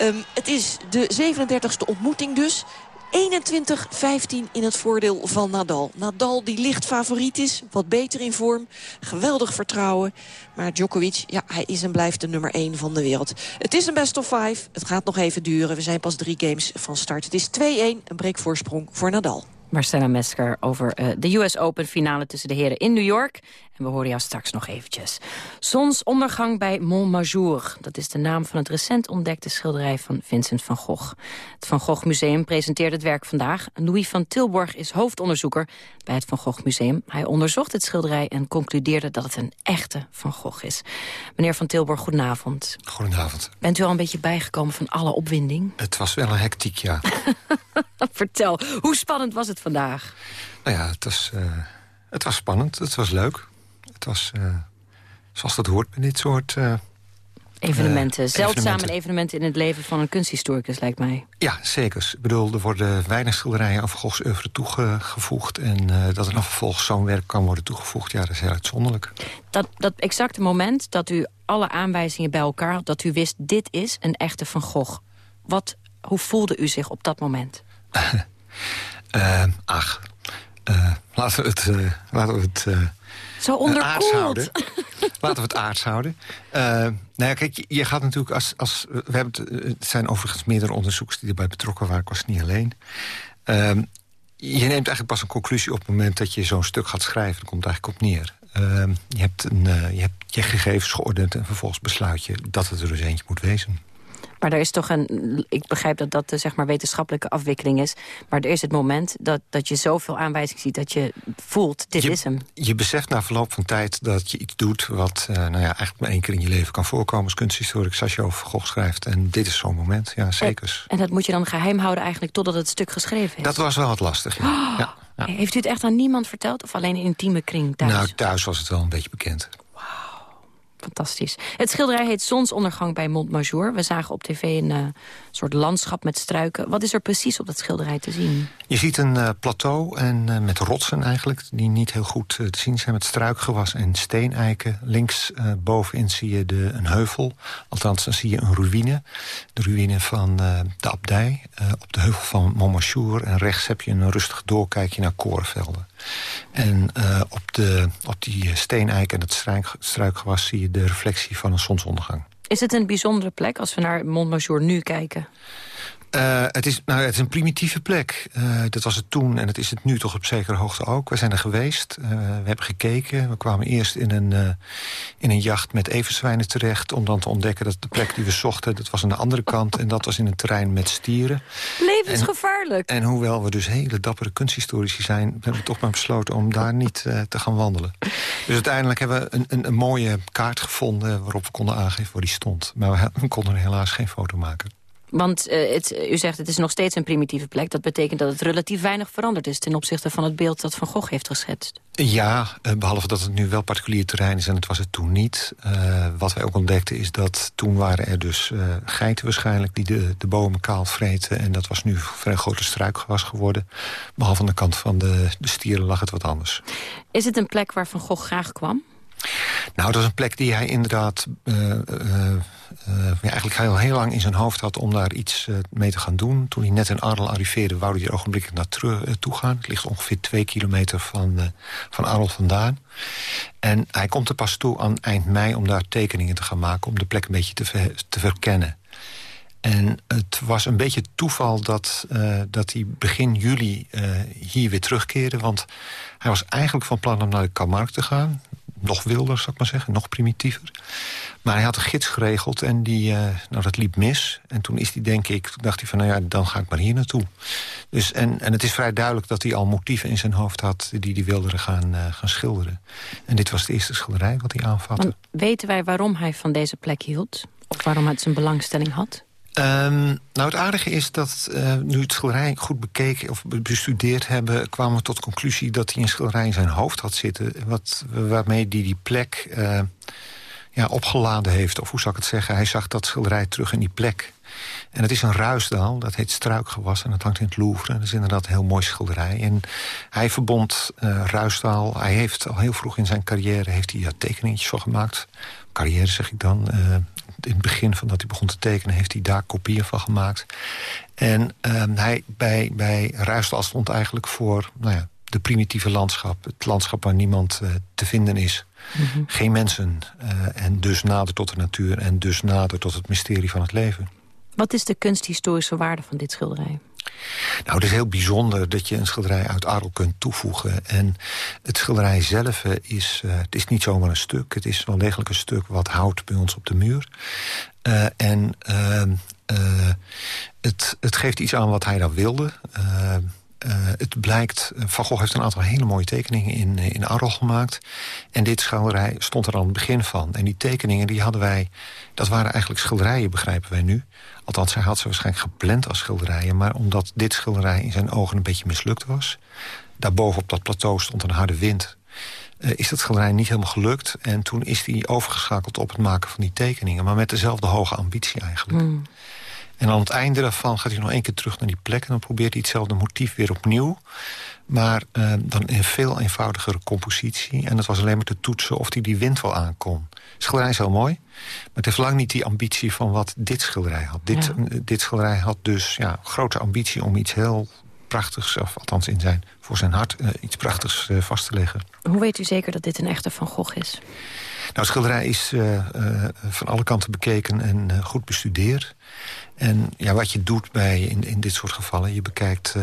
Um, het is de 37e ontmoeting dus. 21-15 in het voordeel van Nadal. Nadal die licht favoriet is, wat beter in vorm. Geweldig vertrouwen. Maar Djokovic, ja, hij is en blijft de nummer 1 van de wereld. Het is een best of 5. Het gaat nog even duren. We zijn pas drie games van start. Het is 2-1, een breekvoorsprong voor Nadal. Marcella Mesker over uh, de US Open finale tussen de heren in New York. En we horen jou straks nog eventjes. Zonsondergang bij Montmajour. Dat is de naam van het recent ontdekte schilderij van Vincent van Gogh. Het Van Gogh Museum presenteert het werk vandaag. Louis van Tilborg is hoofdonderzoeker bij het Van Gogh Museum. Hij onderzocht het schilderij en concludeerde dat het een echte Van Gogh is. Meneer van Tilborg, goedenavond. Goedenavond. Bent u al een beetje bijgekomen van alle opwinding? Het was wel een hectiek, ja. [laughs] Vertel, hoe spannend was het vandaag? Nou ja, het was, uh, het was spannend. Het was leuk. Het was uh, zoals dat hoort bij dit soort... Uh, evenementen. Uh, Zeldzame evenementen. evenementen in het leven van een kunsthistoricus, lijkt mij. Ja, zeker. Ik bedoel, er worden weinig schilderijen aan Van Goghs oeuvre toegevoegd. En uh, dat er nog vervolgens zo'n werk kan worden toegevoegd, ja, dat is heel uitzonderlijk. Dat, dat exacte moment dat u alle aanwijzingen bij elkaar had... dat u wist, dit is een echte Van Gogh. Wat, hoe voelde u zich op dat moment? uh, [laughs] ach, uh, laten we het... Laten we het Zo onderkoeld. [laughs] laten we het aards houden. nou ja, kijk, je gaat natuurlijk als... als we hebben het, het zijn overigens meerdere onderzoekers die erbij betrokken waren. Ik was niet alleen. Ehm, je neemt eigenlijk pas een conclusie op het moment dat je zo'n stuk gaat schrijven. Dat komt eigenlijk op neer. Ehm, je, hebt een, je hebt je gegevens geordend en vervolgens besluit je dat het er dus eentje moet wezen. Maar er is toch een... Ik begrijp dat dat de zeg maar, wetenschappelijke afwikkeling is. Maar er is het moment dat, dat je zoveel aanwijzingen ziet... dat je voelt, dit je, is hem. Je beseft na verloop van tijd dat je iets doet... wat uh, nou ja, eigenlijk maar één keer in je leven kan voorkomen... als kunsthistoricus als je over Gogh schrijft. En dit is zo'n moment, ja, zeker. En, en, dat moet je dan geheim houden eigenlijk totdat het stuk geschreven is? Dat was wel wat lastig, ja. Oh, ja. Heeft u het echt aan niemand verteld of alleen in intieme kring thuis? Nou, thuis was het wel een beetje bekend. Fantastisch. Het schilderij heet Zonsondergang bij Montmajour. We zagen op tv een uh, soort landschap met struiken. Wat is er precies op dat schilderij te zien? Je ziet een uh, plateau en, uh, met rotsen eigenlijk... die niet heel goed te zien zijn met struikgewas en steeneiken. Links bovenin zie je de, een heuvel. Althans, dan zie je een ruïne. De ruïne van de abdij op de heuvel van Montmajour. En rechts heb je een rustig doorkijkje naar korenvelden. En op, de, op die steeneik en het struik, struikgewas zie je de reflectie van een zonsondergang. Is het een bijzondere plek als we naar Montmajour nu kijken? Uh, het, is, nou, het is een primitieve plek. Uh, dat was het toen en het is het nu toch op zekere hoogte ook. We zijn er geweest, uh, we hebben gekeken. We kwamen eerst in een, in een jacht met everzwijnen terecht... om dan te ontdekken dat de plek die we zochten... dat was aan de andere kant en dat was in een terrein met stieren. Levensgevaarlijk. En, en hoewel we dus hele dappere kunsthistorici zijn... hebben we toch maar besloten om daar niet te gaan wandelen. Dus uiteindelijk hebben we een, een, een, mooie kaart gevonden... waarop we konden aangeven waar die stond. Maar we [laughs] konden er helaas geen foto maken. Want uh, het, u zegt het is nog steeds een primitieve plek. Dat betekent dat het relatief weinig veranderd is... ten opzichte van het beeld dat Van Gogh heeft geschetst. Ja, uh, behalve dat het nu wel particulier terrein is en het was het toen niet. Uh, wat wij ook ontdekten is dat toen waren er dus geiten waarschijnlijk... die de, de bomen kaal vreten en dat was nu vrij grote struikgewas geworden. Behalve aan de kant van de, de stieren lag het wat anders. Is het een plek waar Van Gogh graag kwam? Nou, dat is een plek die hij inderdaad uh, uh, ja, eigenlijk heel, heel lang in zijn hoofd had... om daar iets mee te gaan doen. Toen hij net in Arles arriveerde, wou hij er ogenblikkelijk naartoe gaan. Het ligt ongeveer twee kilometer van, van Arles vandaan. En hij komt er pas toe aan eind mei om daar tekeningen te gaan maken... om de plek een beetje te, te verkennen. En het was een beetje toeval dat, dat hij begin juli hier weer terugkeerde. Want hij was eigenlijk van plan om naar de Camargue te gaan. Nog wilder, zou ik maar zeggen, nog primitiever. Maar hij had een gids geregeld en die, uh, nou, dat liep mis. En toen is hij, denk ik, dacht hij van, nou ja, dan ga ik maar hier naartoe. Dus, en, en het is vrij duidelijk dat hij al motieven in zijn hoofd had... die hij wilde gaan, gaan schilderen. En dit was de eerste schilderij wat hij aanvatte. Weten wij waarom hij van deze plek hield? Of waarom hij zijn belangstelling had? Um, nou, het aardige is dat uh, nu het schilderij goed bekeken of bestudeerd hebben... kwamen we tot de conclusie dat hij een schilderij in zijn hoofd had zitten... Wat, waarmee hij die plek uh, ja, opgeladen heeft. Of hoe zou ik het zeggen? Hij zag dat schilderij terug in die plek. En het is een ruisdaal, dat heet struikgewas en dat hangt in het Louvre. Dat is inderdaad een heel mooi schilderij. En hij verbond uh, ruisdaal. Hij heeft al heel vroeg in zijn carrière heeft hij, ja, tekeningetjes van gemaakt. Carrière zeg ik dan. In het begin van dat hij begon te tekenen... heeft hij daar kopieën van gemaakt. En uh, hij bij, bij Ruisdaal stond eigenlijk voor nou ja, de primitieve landschap. Het landschap waar niemand uh, te vinden is. Mm -hmm. Geen mensen. Uh, en dus nader tot de natuur. En dus nader tot het mysterie van het leven. Wat is de kunsthistorische waarde van dit schilderij? Nou, het is heel bijzonder dat je een schilderij uit Arel kunt toevoegen. En het schilderij zelf is, uh, het is niet zomaar een stuk. Het is wel degelijk een stuk wat houdt bij ons op de muur. Uh, en uh, het, het geeft iets aan wat hij daar wilde. Uh, het blijkt, Van Gogh heeft een aantal hele mooie tekeningen in, in Arles gemaakt. En dit schilderij stond er aan het begin van. En die tekeningen die hadden wij, dat waren eigenlijk schilderijen, begrijpen wij nu. Althans, hij had ze waarschijnlijk gepland als schilderijen. Maar omdat dit schilderij in zijn ogen een beetje mislukt was... daarboven op dat plateau stond een harde wind... Is dat schilderij niet helemaal gelukt. En toen is hij overgeschakeld op het maken van die tekeningen. Maar met dezelfde hoge ambitie eigenlijk. Mm. En aan het einde daarvan gaat hij nog één keer terug naar die plek... en dan probeert hij hetzelfde motief weer opnieuw. Maar uh, dan in veel eenvoudigere compositie. En dat was alleen maar te toetsen of hij die wind wel aankon. Schilderij is heel mooi. Maar het heeft lang niet die ambitie van wat dit schilderij had. Dit, ja. dit schilderij had dus ja, grote ambitie om iets heel prachtigs... of althans in zijn, voor zijn hart uh, iets prachtigs uh, vast te leggen. Hoe weet u zeker dat dit een echte Van Gogh is? Nou, schilderij is uh, van alle kanten bekeken en goed bestudeerd. En ja, wat je doet bij, in, in dit soort gevallen, je bekijkt...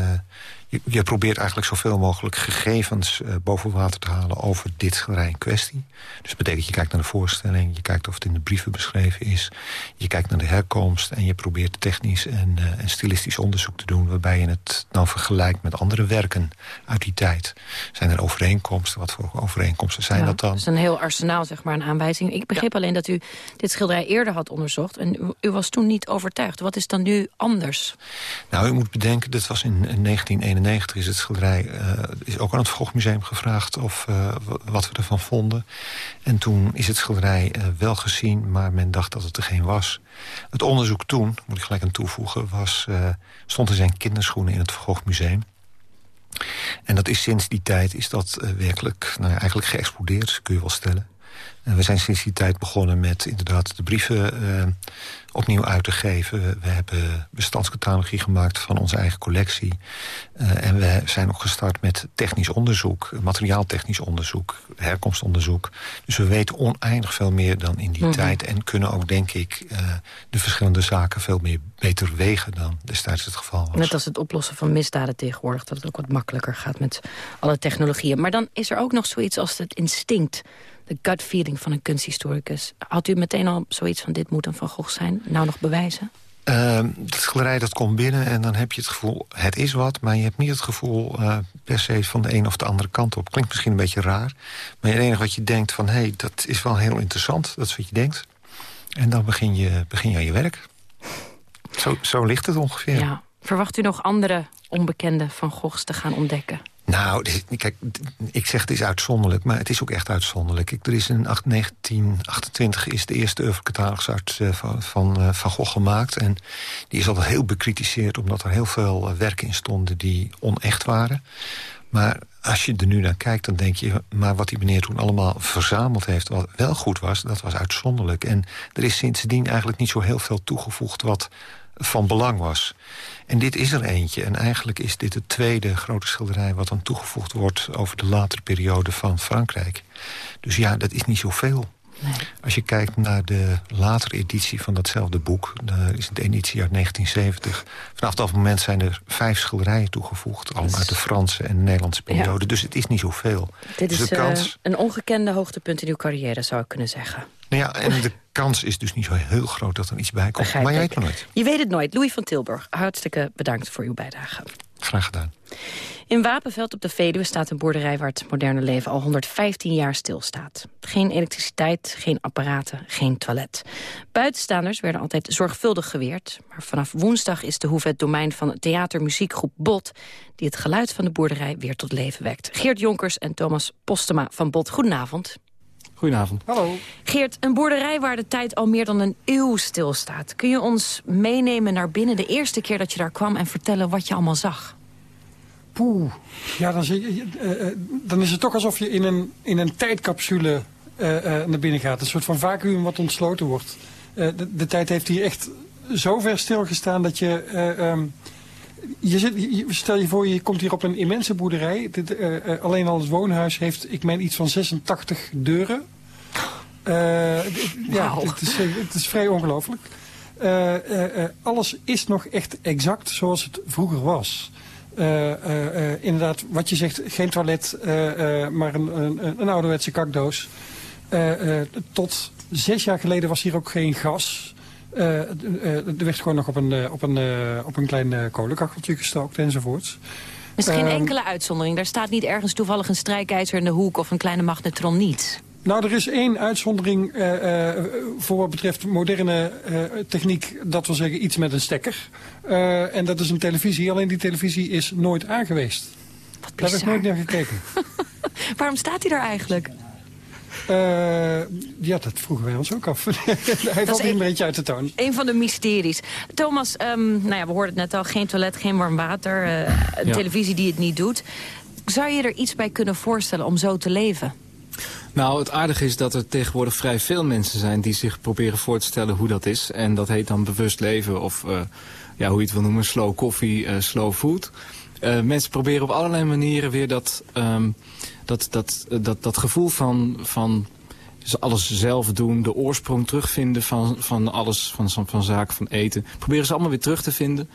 Je, je, probeert eigenlijk zoveel mogelijk gegevens uh, boven water te halen over dit schilderij in kwestie. Dus dat betekent, je kijkt naar de voorstelling, je kijkt of het in de brieven beschreven is. Je kijkt naar de herkomst en je probeert technisch en, uh, en stilistisch onderzoek te doen... waarbij je het dan vergelijkt met andere werken uit die tijd. Zijn er overeenkomsten? Wat voor overeenkomsten zijn ja, dat dan? Het is een heel arsenaal, zeg maar, een aanwijzing. Ik begreep ja. alleen dat u dit schilderij eerder had onderzocht... en u, u, was toen niet overtuigd. Wat is dan nu anders? Nou, u moet bedenken, dit was in, in 1991 1997 is het schilderij is ook aan het Vroegmuseum gevraagd... of wat we ervan vonden. En toen is het schilderij wel gezien, maar men dacht dat het er geen was. Het onderzoek toen, moet ik gelijk aan toevoegen... Was, stond in zijn kinderschoenen in het Vroegmuseum. En dat is sinds die tijd is dat werkelijk nou ja, eigenlijk geëxplodeerd, kun je wel stellen. En we zijn sinds die tijd begonnen met inderdaad de brieven opnieuw uit te geven. We hebben bestandscatalogie gemaakt van onze eigen collectie. Uh, en we zijn ook gestart met technisch onderzoek, materiaaltechnisch onderzoek, herkomstonderzoek. Dus we weten oneindig veel meer dan in die mm -hmm. tijd. En kunnen ook, denk ik, uh, de verschillende zaken veel meer beter wegen dan destijds het geval was. Net als het oplossen van misdaden tegenwoordig, dat het ook wat makkelijker gaat met alle technologieën. Maar dan is er ook nog zoiets als het instinct de gut feeling van een kunsthistoricus. Had u meteen al zoiets van dit moet een Van Gogh zijn? Nou nog bewijzen? Uh, het schilderij dat komt binnen en dan heb je het gevoel... het is wat, maar je hebt niet het gevoel uh, per se van de een of de andere kant op. Klinkt misschien een beetje raar. Maar het enige wat je denkt van... hé, hey, dat is wel heel interessant, dat is wat je denkt. En dan begin je, begin je aan je werk. Zo, zo ligt het ongeveer. Ja. Verwacht u nog andere onbekende Van Goghs te gaan ontdekken? Nou, kijk, ik zeg het is uitzonderlijk, maar het is ook echt uitzonderlijk. er is in 1928 is de eerste oeuvrecatalogus uit uh, van, van, uh, van Gogh gemaakt. En die is altijd heel bekritiseerd, omdat er heel veel uh, werken in stonden die onecht waren. Maar als je er nu naar kijkt, dan denk je... maar wat die meneer toen allemaal verzameld heeft, wat wel goed was... dat was uitzonderlijk. En er is sindsdien eigenlijk niet zo heel veel toegevoegd... wat van belang was. En dit is er eentje. En eigenlijk is dit het tweede grote schilderij... wat dan toegevoegd wordt over de latere periode van Frankrijk. Dus ja, dat is niet zoveel. Nee. Als je kijkt naar de latere editie van datzelfde boek... dat is de editie uit 1970. Vanaf dat moment zijn er vijf schilderijen toegevoegd. Allemaal uit de Franse en de Nederlandse periode. Ja. Dus het is niet zoveel. Dit dus is kans... uh, een ongekende hoogtepunt in uw carrière, zou ik kunnen zeggen. Nou ja, en de kans is dus niet zo heel groot dat er iets bij komt. Maar je weet het nooit. Je weet het nooit. Louis van Tilburg, hartstikke bedankt voor uw bijdrage. Graag gedaan. In Wapenveld op de Veluwe staat een boerderij waar het moderne leven al 115 jaar stilstaat. Geen elektriciteit, geen apparaten, geen toilet. Buitenstaanders werden altijd zorgvuldig geweerd. Maar vanaf woensdag is de hoeve het domein van theatermuziekgroep Bot... die het geluid van de boerderij weer tot leven wekt. Geert Jonkers en Thomas Postema van Bot, goedenavond. Goedenavond. Hallo. Geert, een boerderij waar de tijd al meer dan een eeuw stilstaat. Kun je ons meenemen naar binnen de eerste keer dat je daar kwam... en vertellen wat je allemaal zag? Poeh. Ja, dan, zie je, uh, dan is het toch alsof je in een, in een tijdcapsule uh, naar binnen gaat. Een soort van vacuüm wat ontsloten wordt. De, de, tijd heeft hier echt zo ver stilgestaan dat je... Um, je zit, je, stel je voor, je komt hier op een immense boerderij. Dit, uh, uh, alleen al het woonhuis heeft, ik meen, iets van 86 deuren. Uh, ja, wow. het is, het is vrij ongelooflijk. alles is nog echt exact zoals het vroeger was. inderdaad, wat je zegt, geen toilet, maar een, een, een ouderwetse kakdoos. tot zes jaar geleden was hier ook geen gas. Uh, uh, er werd gewoon nog op een, op een, op een klein kolenkacheltje gestookt enzovoorts. Er is geen enkele uitzondering. Daar staat niet ergens toevallig een strijkijzer in de hoek of een kleine magnetron niet. Nou, er is één uitzondering voor wat betreft moderne techniek. Dat wil zeggen iets met een stekker. en dat is een televisie. Alleen die televisie is nooit aangeweest. Wat Daar heb ik nooit naar gekeken. [laughs] Waarom staat hij er eigenlijk? Uh, ja, dat vroegen wij ons ook af. [laughs] Hij valt een beetje uit de toon. Een van de mysteries. Thomas, um, nou ja, we hoorden het net al. Geen toilet, geen warm water. Uh, een Ja. televisie die het niet doet. Zou je er iets bij kunnen voorstellen om zo te leven? Nou, het aardige is dat er tegenwoordig vrij veel mensen zijn... die zich proberen voor te stellen hoe dat is. En dat heet dan bewust leven of uh, ja, hoe je het wil noemen... slow coffee, uh, slow food. Uh, mensen proberen op allerlei manieren weer dat, um, dat, dat, dat, dat gevoel van, van alles zelf doen... de oorsprong terugvinden van, van alles, van, van, van zaken, van eten. Proberen ze allemaal weer terug te vinden.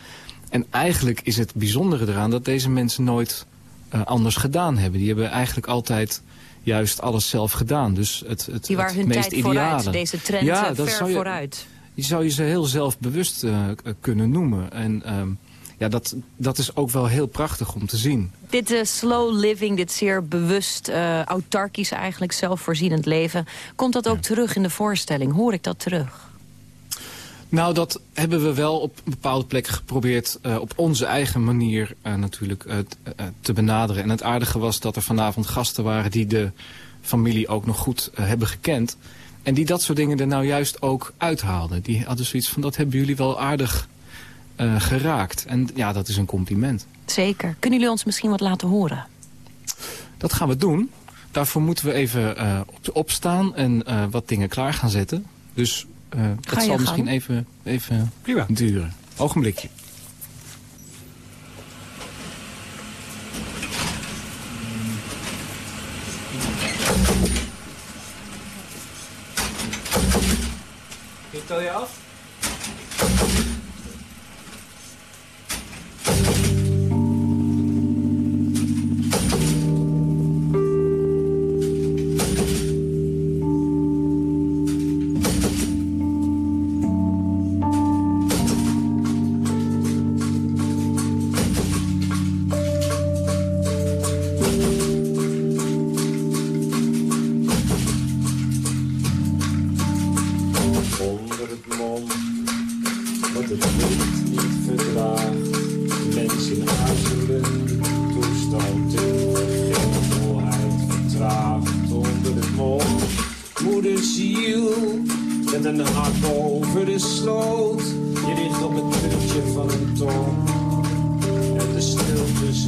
En eigenlijk is het bijzondere eraan dat deze mensen nooit uh, anders gedaan hebben. Die hebben eigenlijk altijd juist alles zelf gedaan. Dus het, het, Die waren het hun meest tijd ideale. vooruit. Deze trend ja, ver zou je, vooruit. Die zou je ze heel zelfbewust uh, kunnen noemen. En um, ja, dat, dat is ook wel heel prachtig om te zien. Dit uh, slow living, dit zeer bewust, uh, autarkisch eigenlijk, zelfvoorzienend leven... komt dat ook terug in de voorstelling? Hoor ik dat terug? Nou, dat hebben we wel op een bepaalde plekken geprobeerd uh, op onze eigen manier uh, natuurlijk uh, te benaderen. En het aardige was dat er vanavond gasten waren die de familie ook nog goed hebben gekend. En die dat soort dingen er nou juist ook uithaalden. Die hadden zoiets van, dat hebben jullie wel aardig geraakt. En ja, dat is een compliment. Zeker. Kunnen jullie ons misschien wat laten horen? Dat gaan we doen. Daarvoor moeten we even op, opstaan en wat dingen klaar gaan zetten. Dus uh, dat zal misschien even, even Prima. duren. Ogenblikje. Ik tel je af.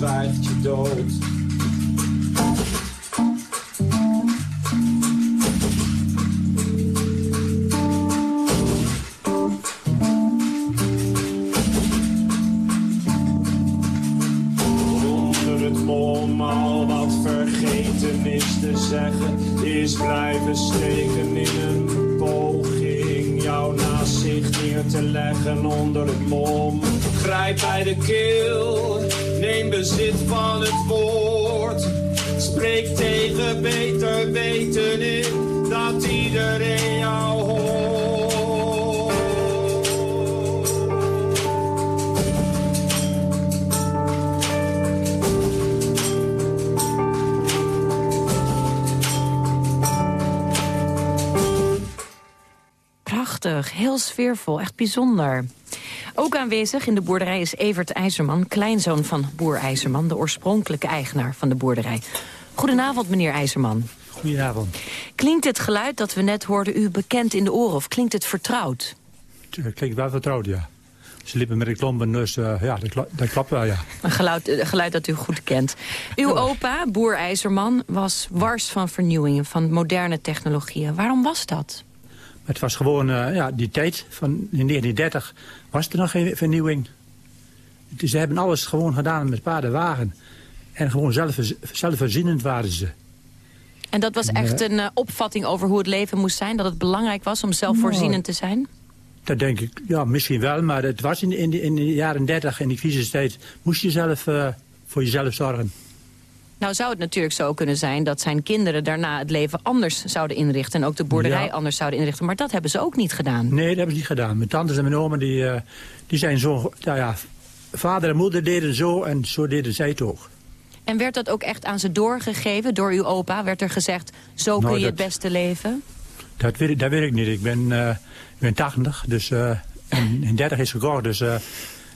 Heel sfeervol, echt bijzonder. Ook aanwezig in de boerderij is Evert IJzerman, kleinzoon van boer IJzerman... de oorspronkelijke eigenaar van de boerderij. Goedenavond, meneer IJzerman. Goedenavond. Klinkt het geluid dat we net hoorden u bekend in de oren of klinkt het vertrouwd? Het klinkt wel vertrouwd, ja. Ze liepen met de klompen, dus uh, ja, dat, dat, klopt wel, ja. Een geluid, een geluid dat u goed kent. Uw opa, boer IJzerman, was wars van vernieuwingen, van moderne technologieën. Waarom was dat? Het was gewoon, uh, ja, die tijd van 1930 was er nog geen vernieuwing. Dus ze hebben alles gewoon gedaan met paardenwagen. En gewoon zelf, zelfvoorzienend waren ze. En dat was echt een uh, opvatting over hoe het leven moest zijn? Dat het belangrijk was om zelfvoorzienend te zijn? Dat denk ik, ja, misschien wel. Maar het was in, in, in de jaren 30, in die crisistijd, moest je zelf uh, voor jezelf zorgen. Nou zou het natuurlijk zo kunnen zijn dat zijn kinderen daarna het leven anders zouden inrichten. En ook de boerderij anders zouden inrichten. Maar dat hebben ze ook niet gedaan. Nee, dat hebben ze niet gedaan. Mijn tantes en mijn oma die, uh, die zijn zo... Nou ja, vader en moeder deden zo en zo deden zij het ook. En werd dat ook echt aan ze doorgegeven door uw opa? Werd er gezegd, zo nou, kun je het beste leven? Dat weet, ik, dat weet ik niet. Ik ben, uh, ik ben 80, dus, uh, en, en 30 is gekocht. Dus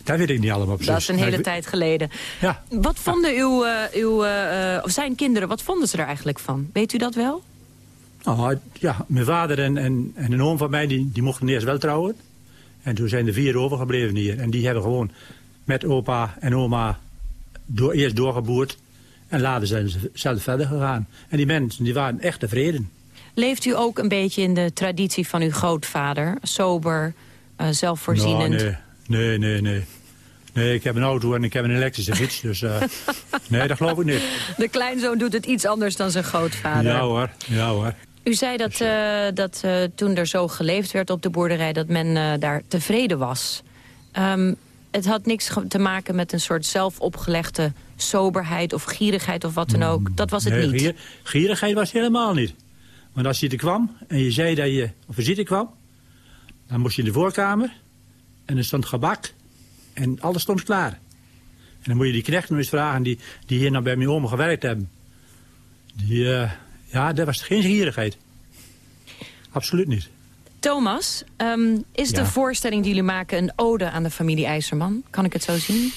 dat weet ik niet allemaal precies. Dat is een hele tijd geleden. Ja. Wat vonden uw, uh, uw uh, of zijn kinderen, wat vonden ze er eigenlijk van? Weet u dat wel? Oh, ja, mijn vader en, en, en een oom van mij, die, die mochten eerst wel trouwen. En toen zijn er vier overgebleven hier. En die hebben gewoon met opa en oma door, eerst doorgeboerd. En later zijn ze zelf verder gegaan. En die mensen die waren echt tevreden. Leeft u ook een beetje in de traditie van uw grootvader? Sober, uh, zelfvoorzienend? Nou, nee. Nee, nee, nee. Nee, ik heb een auto en ik heb een elektrische fiets. Dus uh, [laughs] nee, dat geloof ik niet. De kleinzoon doet het iets anders dan zijn grootvader. Ja hoor, ja hoor. U zei dat, uh, dat uh, toen er zo geleefd werd op de boerderij... dat men daar tevreden was. Um, het had niks te maken met een soort zelfopgelegde soberheid of gierigheid of wat dan ook. Dat was het nee, niet. Gier, gierigheid was helemaal niet. Want als je er kwam en je zei dat je op visite kwam... dan moest je in de voorkamer en er stond gebak. En alles stond klaar. En dan moet je die knechten nog eens vragen die, die hier nou bij mijn oma gewerkt hebben. Die, uh, ja, dat was geen gierigheid. Absoluut niet. Thomas, ehm, is de voorstelling die jullie maken een ode aan de familie IJzerman? Kan ik het zo zien?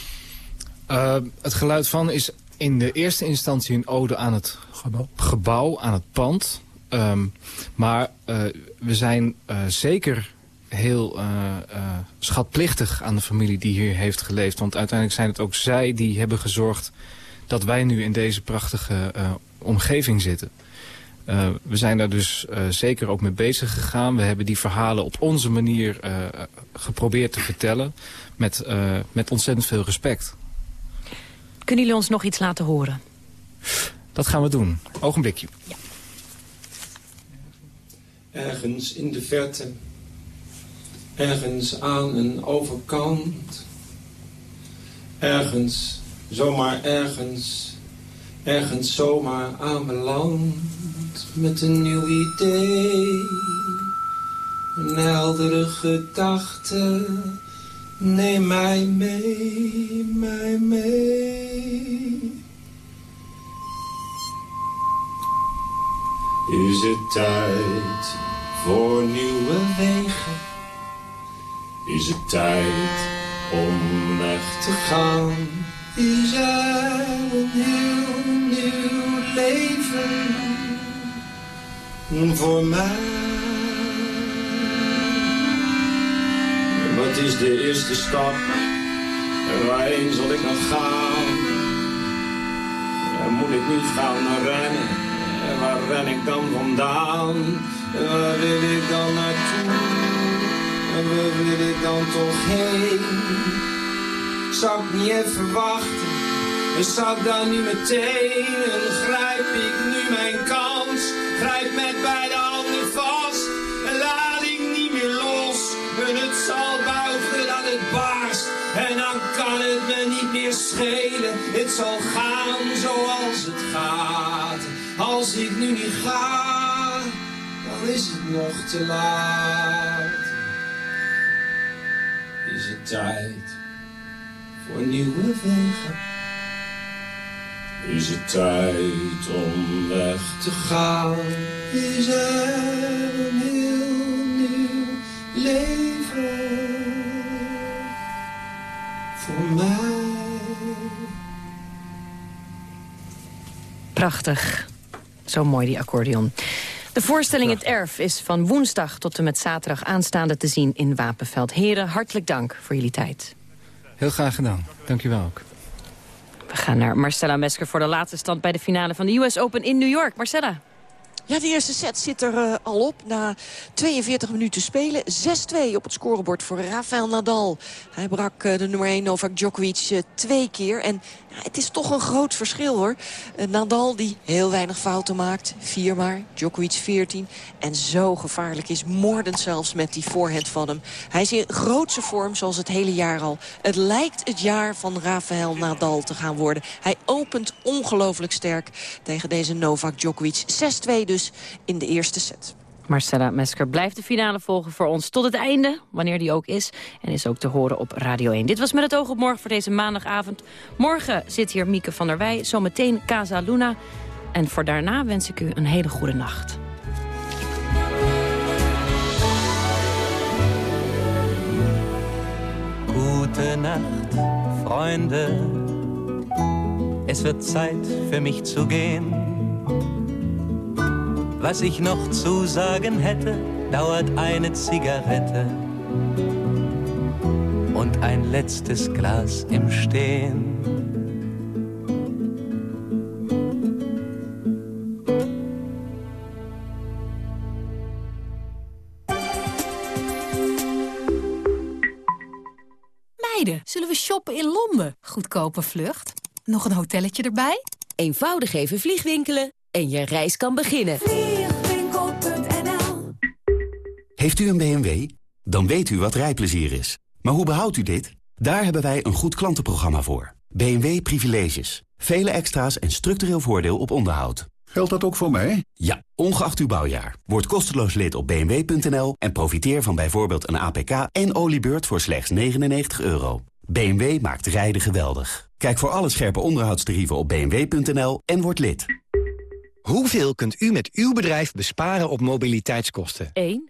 Uh, het geluid van is in de eerste instantie een ode aan het gebouw, aan het pand. Um, maar uh, we zijn uh, zeker heel uh, uh, schatplichtig aan de familie die hier heeft geleefd. Want uiteindelijk zijn het ook zij die hebben gezorgd dat wij nu in deze prachtige uh, omgeving zitten. Uh, we zijn daar dus uh, zeker ook mee bezig gegaan. We hebben die verhalen op onze manier uh, geprobeerd te vertellen. Met, uh, met ontzettend veel respect. Kunnen jullie ons nog iets laten horen? Dat gaan we doen. Ogenblikje. Ja. Ergens in de verte. Ergens aan een overkant. Ergens, zomaar ergens. Ergens zomaar aanbeland. Met een nieuw idee. Een heldere gedachte. Neem mij mee, mij mee. Is het tijd voor nieuwe wegen? Is het tijd om weg te gaan? Is er een heel nieuw leven voor mij? Wat is de eerste stap? En waarheen zal ik nog gaan? En moet ik niet gaan rennen? En waar ren ik dan vandaan? En waar wil ik dan naartoe? En waar wil ik dan toch heen? Zou ik niet even wachten? En zou dan nu meteen? En grijp ik nu mijn kans? Grijp met beide handen vast en laat ik niet meer los. En het zal buigen dat het barst. En dan kan het me niet meer schelen. Het zal gaan zoals het gaat. Als ik nu niet ga, dan is het nog te laat. Is het tijd voor nieuwe wegen? Is het tijd om weg te gaan? Is er een heel nieuw leven voor mij? Prachtig. Zo mooi, die accordeon. De voorstelling Het Erf is van woensdag tot en met zaterdag aanstaande te zien in Wapenveld. Heren, hartelijk dank voor jullie tijd. Heel graag gedaan. Dank u wel ook. We gaan naar Marcella Mesker voor de laatste stand bij de finale van de US Open in New York. Marcella. Ja, de eerste set zit er uh, al op. Na 42 minuten spelen. 6-2 op het scorebord voor Rafael Nadal. Hij brak uh, de nummer 1 Novak Djokovic uh, twee keer. En het is toch een groot verschil hoor. Nadal die heel weinig fouten maakt. Vier maar. Djokovic 14. En zo gevaarlijk is. Moordend zelfs met die voorhand van hem. Hij is in grootse vorm zoals het hele jaar al. Het lijkt het jaar van Rafael Nadal te gaan worden. Hij opent ongelooflijk sterk tegen deze Novak Djokovic. 6-2 dus in de eerste set. Marcella Mesker blijft de finale volgen voor ons tot het einde, wanneer die ook is. En is ook te horen op Radio 1. Dit was Met het oog op morgen voor deze maandagavond. Morgen zit hier Mieke van der Wij, zometeen Casa Luna. En voor daarna wens ik u een hele goede nacht. Gute Nacht, Freunde. Es wird Zeit für mich zu gehen. Was ich noch zu sagen hätte, dauert eine Zigarette und ein letztes Glas im Stehen. Meiden, zullen we shoppen in Londen? Goedkope vlucht. Nog een hotelletje erbij? Eenvoudig even vliegwinkelen en je reis kan beginnen. Heeft u een BMW? Dan weet u wat rijplezier is. Maar hoe behoudt u dit? Daar hebben wij een goed klantenprogramma voor. BMW Privileges. Vele extra's en structureel voordeel op onderhoud. Geldt dat ook voor mij? Ja, ongeacht uw bouwjaar. Word kosteloos lid op bmw.nl en profiteer van bijvoorbeeld een APK en oliebeurt voor slechts 99 euro. BMW maakt rijden geweldig. Kijk voor alle scherpe onderhoudstarieven op bmw.nl en word lid. Hoeveel kunt u met uw bedrijf besparen op mobiliteitskosten? 1.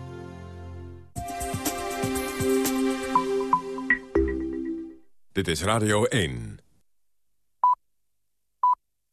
Dit is Radio 1.